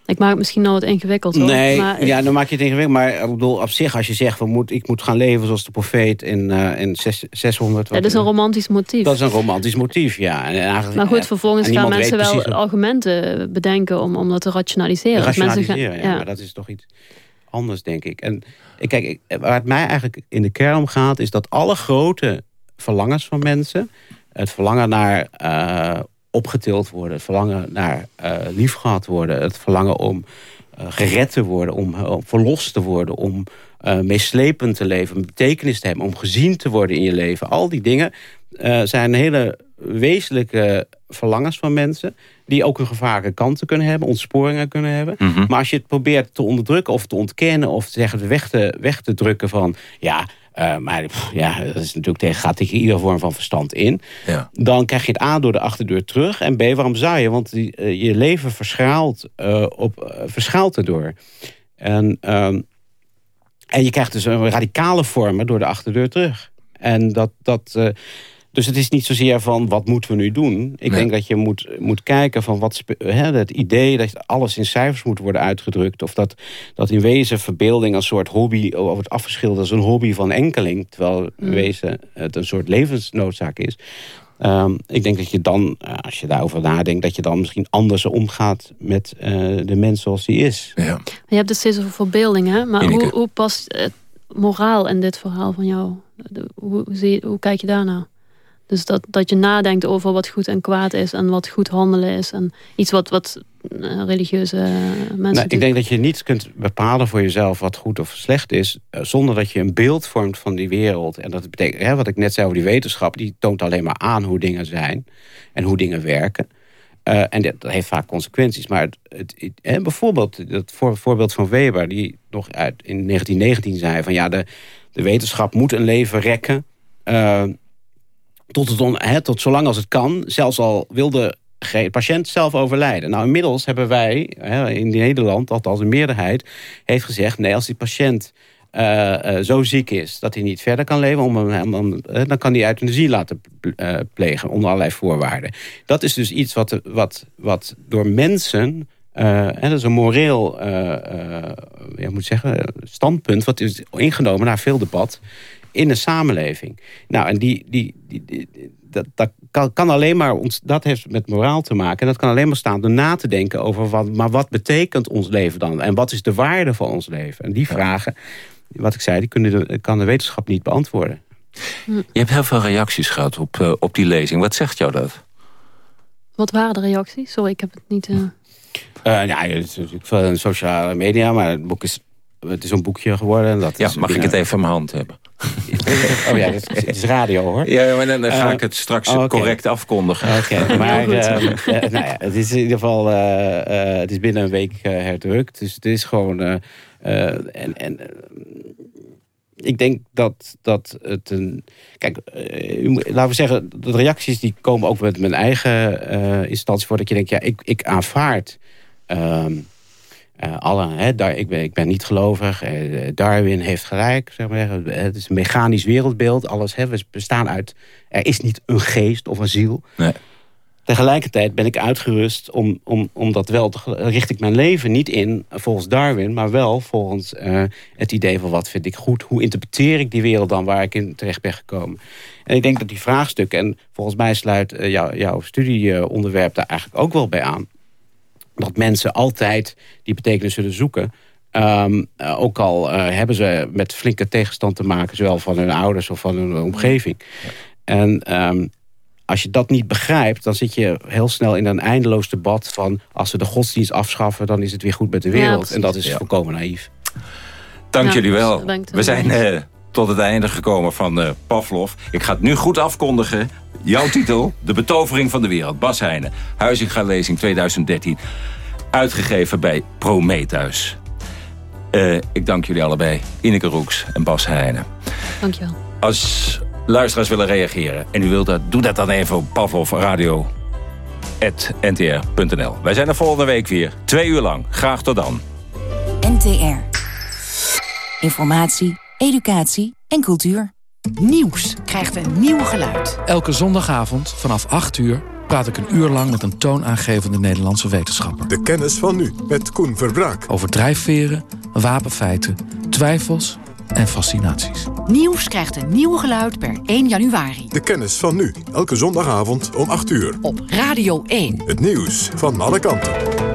S17: Ik maak het misschien nou wat ingewikkeld hoor.
S18: Nee,
S17: maar
S18: ja, dan maak je het ingewikkeld. Maar ik bedoel, op zich, als je zegt... We moet, ik moet gaan leven zoals de profeet in, eh, in zes- 600...
S17: dat is een romantisch motief.
S18: Dat is een romantisch motief, ja. En eigenlijk,
S17: Maar goed,
S18: eh,
S17: vervolgens
S18: en
S17: gaan mensen wel argumenten bedenken om, om dat te rationaliseren. Als mensen gaan-
S18: Rationaliseren, ja, maar dat is toch iets anders, denk ik. En ik, kijk, waar het mij eigenlijk in de kern om gaat... is dat alle grote verlangens van mensen... het verlangen naar eh, opgetild worden... het verlangen naar eh liefgehad worden... het verlangen om eh, gered te worden... om, eh, om verlost te worden... om meeslepend te leven, om betekenis te hebben... om gezien te worden in je leven. Al die dingen zijn hele wezenlijke verlangens van mensen... die ook hun gevaarlijke kanten kunnen hebben, ontsporingen kunnen hebben.
S16: Mhm.
S18: Maar als je het probeert te onderdrukken of te ontkennen... of te zeggen weg te, weg te drukken van... ja, eh, maar pff, ja, dat is natuurlijk tegen, gaat tegen iedere vorm van verstand in.
S16: Ja.
S18: Dan krijg je het A door de achterdeur terug. En B, waarom zou je? Want die, eh, je leven verschaalt, eh, op, verschaalt erdoor. En, ehm, en je krijgt dus een radicale vormen door de achterdeur terug. En dat... dat dus het is niet zozeer van wat moeten we nu doen. Ik
S16: Nee.
S18: denk dat je moet, moet kijken van wat hè, het idee dat alles in cijfers moet worden uitgedrukt. Of dat, dat in wezen verbeelding als soort hobby wordt afgeschilderd als een hobby van enkeling. Terwijl in
S16: Mm.
S18: wezen het een soort levensnoodzaak is. Ehm, ik denk dat je dan, eh, als je daarover nadenkt, dat je dan misschien anders omgaat met eh, de mens zoals die is.
S16: Ja.
S17: Je hebt dus steeds over verbeelding, hè? Maar hoe, hoe past het moraal in dit verhaal van jou? Hoe, hoe, zie je, hoe kijk je daarnaar? Dus dat, dat je nadenkt over wat goed en kwaad is en wat goed handelen is. En iets wat, wat eh, religieuze mensen
S18: Nou, ik
S17: doen.
S18: denk dat je niet kunt bepalen voor jezelf wat goed of slecht is... eh, zonder dat je een beeld vormt van die wereld. En dat betekent, hè, wat ik net zei over die wetenschap... die toont alleen maar aan hoe dingen zijn en hoe dingen werken. Eh, en dat, dat heeft vaak consequenties. Maar het, het, het- hè, bijvoorbeeld dat voor, voorbeeld van Weber... die nog uit, in 1919 zei van... ja, de, de wetenschap moet een leven rekken... eh, tot, het on, tot zolang als het kan, zelfs al wil de patiënt zelf overlijden. Nou, inmiddels hebben wij in Nederland, althans een meerderheid, heeft gezegd: nee, als die patiënt eh, eh, zo ziek is dat hij niet verder kan leven, om hem, om, dan kan hij euthanasie laten eh, plegen onder allerlei voorwaarden. Dat is dus iets wat, wat, wat door mensen. dat is een moreel ja, moet zeggen, standpunt, wat is ingenomen na veel debat in de samenleving. Nou, en die, die, die, die- dat, dat kan, kan alleen maar, ons, dat heeft met moraal te maken. En dat kan alleen maar staan door na te denken over wat, maar wat betekent ons leven dan? En wat is de waarde van ons leven? En die vragen, wat ik zei, die kunnen de, kan de wetenschap niet beantwoorden.
S16: Je hebt heel veel reacties gehad op, eh, op die lezing. Wat zegt jou dat?
S17: Wat waren de reacties? Sorry, ik heb het niet... eh,
S18: Eh, ja, het is natuurlijk veel in sociale media, maar het boek is, het is een boekje geworden. en Dat
S16: Ja,
S18: is
S16: mag ik het even in mijn hand hebben?
S18: Oh ja, het is, het is radio hoor.
S16: Ja, maar dan, dan ga
S18: Eh,
S16: ik het straks
S18: oh,
S16: correct afkondigen.
S18: Oké, maar ehm, eh, nou ja, het is in ieder geval eh, eh, het is binnen een week eh, herdrukt. Dus het is gewoon. en en ik denk dat, dat het een. Kijk, laten we zeggen, de reacties die komen ook met mijn eigen eh, instantie voor. Dat je denkt, ja, ik, ik aanvaard. ehm, eh, alle, hè, daar, ik, ben, ik ben niet gelovig. eh, Darwin heeft gelijk. Zeg maar. Het is een mechanisch wereldbeeld. Alles, hè, we bestaan uit... Er is niet een geest of een ziel.
S16: Nee.
S18: Tegelijkertijd ben ik uitgerust om, om, om dat wel te... richt ik mijn leven niet in volgens Darwin... maar wel volgens eh, het idee van wat vind ik goed. Hoe interpreteer ik die wereld dan waar ik in terecht ben gekomen. En ik denk dat die vraagstukken... en volgens mij sluit jou- jouw studieonderwerp daar eigenlijk ook wel bij aan dat mensen altijd die betekenis zullen zoeken. Ehm, eh, ook al eh, hebben ze met flinke tegenstand te maken... zowel van hun ouders of van hun omgeving. En ehm, als je dat niet begrijpt... dan zit je heel snel in een eindeloos debat van... als we de godsdienst afschaffen, dan is het weer goed met de wereld. en dat is
S16: Ja.
S18: volkomen naïef.
S16: Dank
S18: Ja,
S16: jullie wel. We zijn eh, tot het einde gekomen van eh, Pavlov. Ik ga het nu goed afkondigen. Jouw titel, De Betovering van de Wereld. Bas Heijnen, Huizinga-lezing 2013. Uitgegeven bij Prometheus. Eh, ik dank jullie allebei, Ineke Roeks en Bas Heijnen.
S17: Dankjewel.
S16: Als luisteraars willen reageren en u wilt dat, doe dat dan even op pavlovradio.ntr.nl. Wij zijn er volgende week weer, twee uur lang. Graag tot dan.
S20: NTR. Informatie, educatie en cultuur.
S21: Nieuws krijgt een nieuw geluid. Elke zondagavond vanaf 8 uur praat ik een uur lang met een toonaangevende Nederlandse wetenschapper.
S1: De kennis van nu met Koen Verbraak.
S21: Over drijfveren, wapenfeiten, twijfels en fascinaties.
S20: Nieuws krijgt een nieuw geluid per 1 januari.
S1: De kennis van nu. Elke zondagavond om 8 uur.
S20: Op Radio 1.
S1: Het nieuws van alle kanten.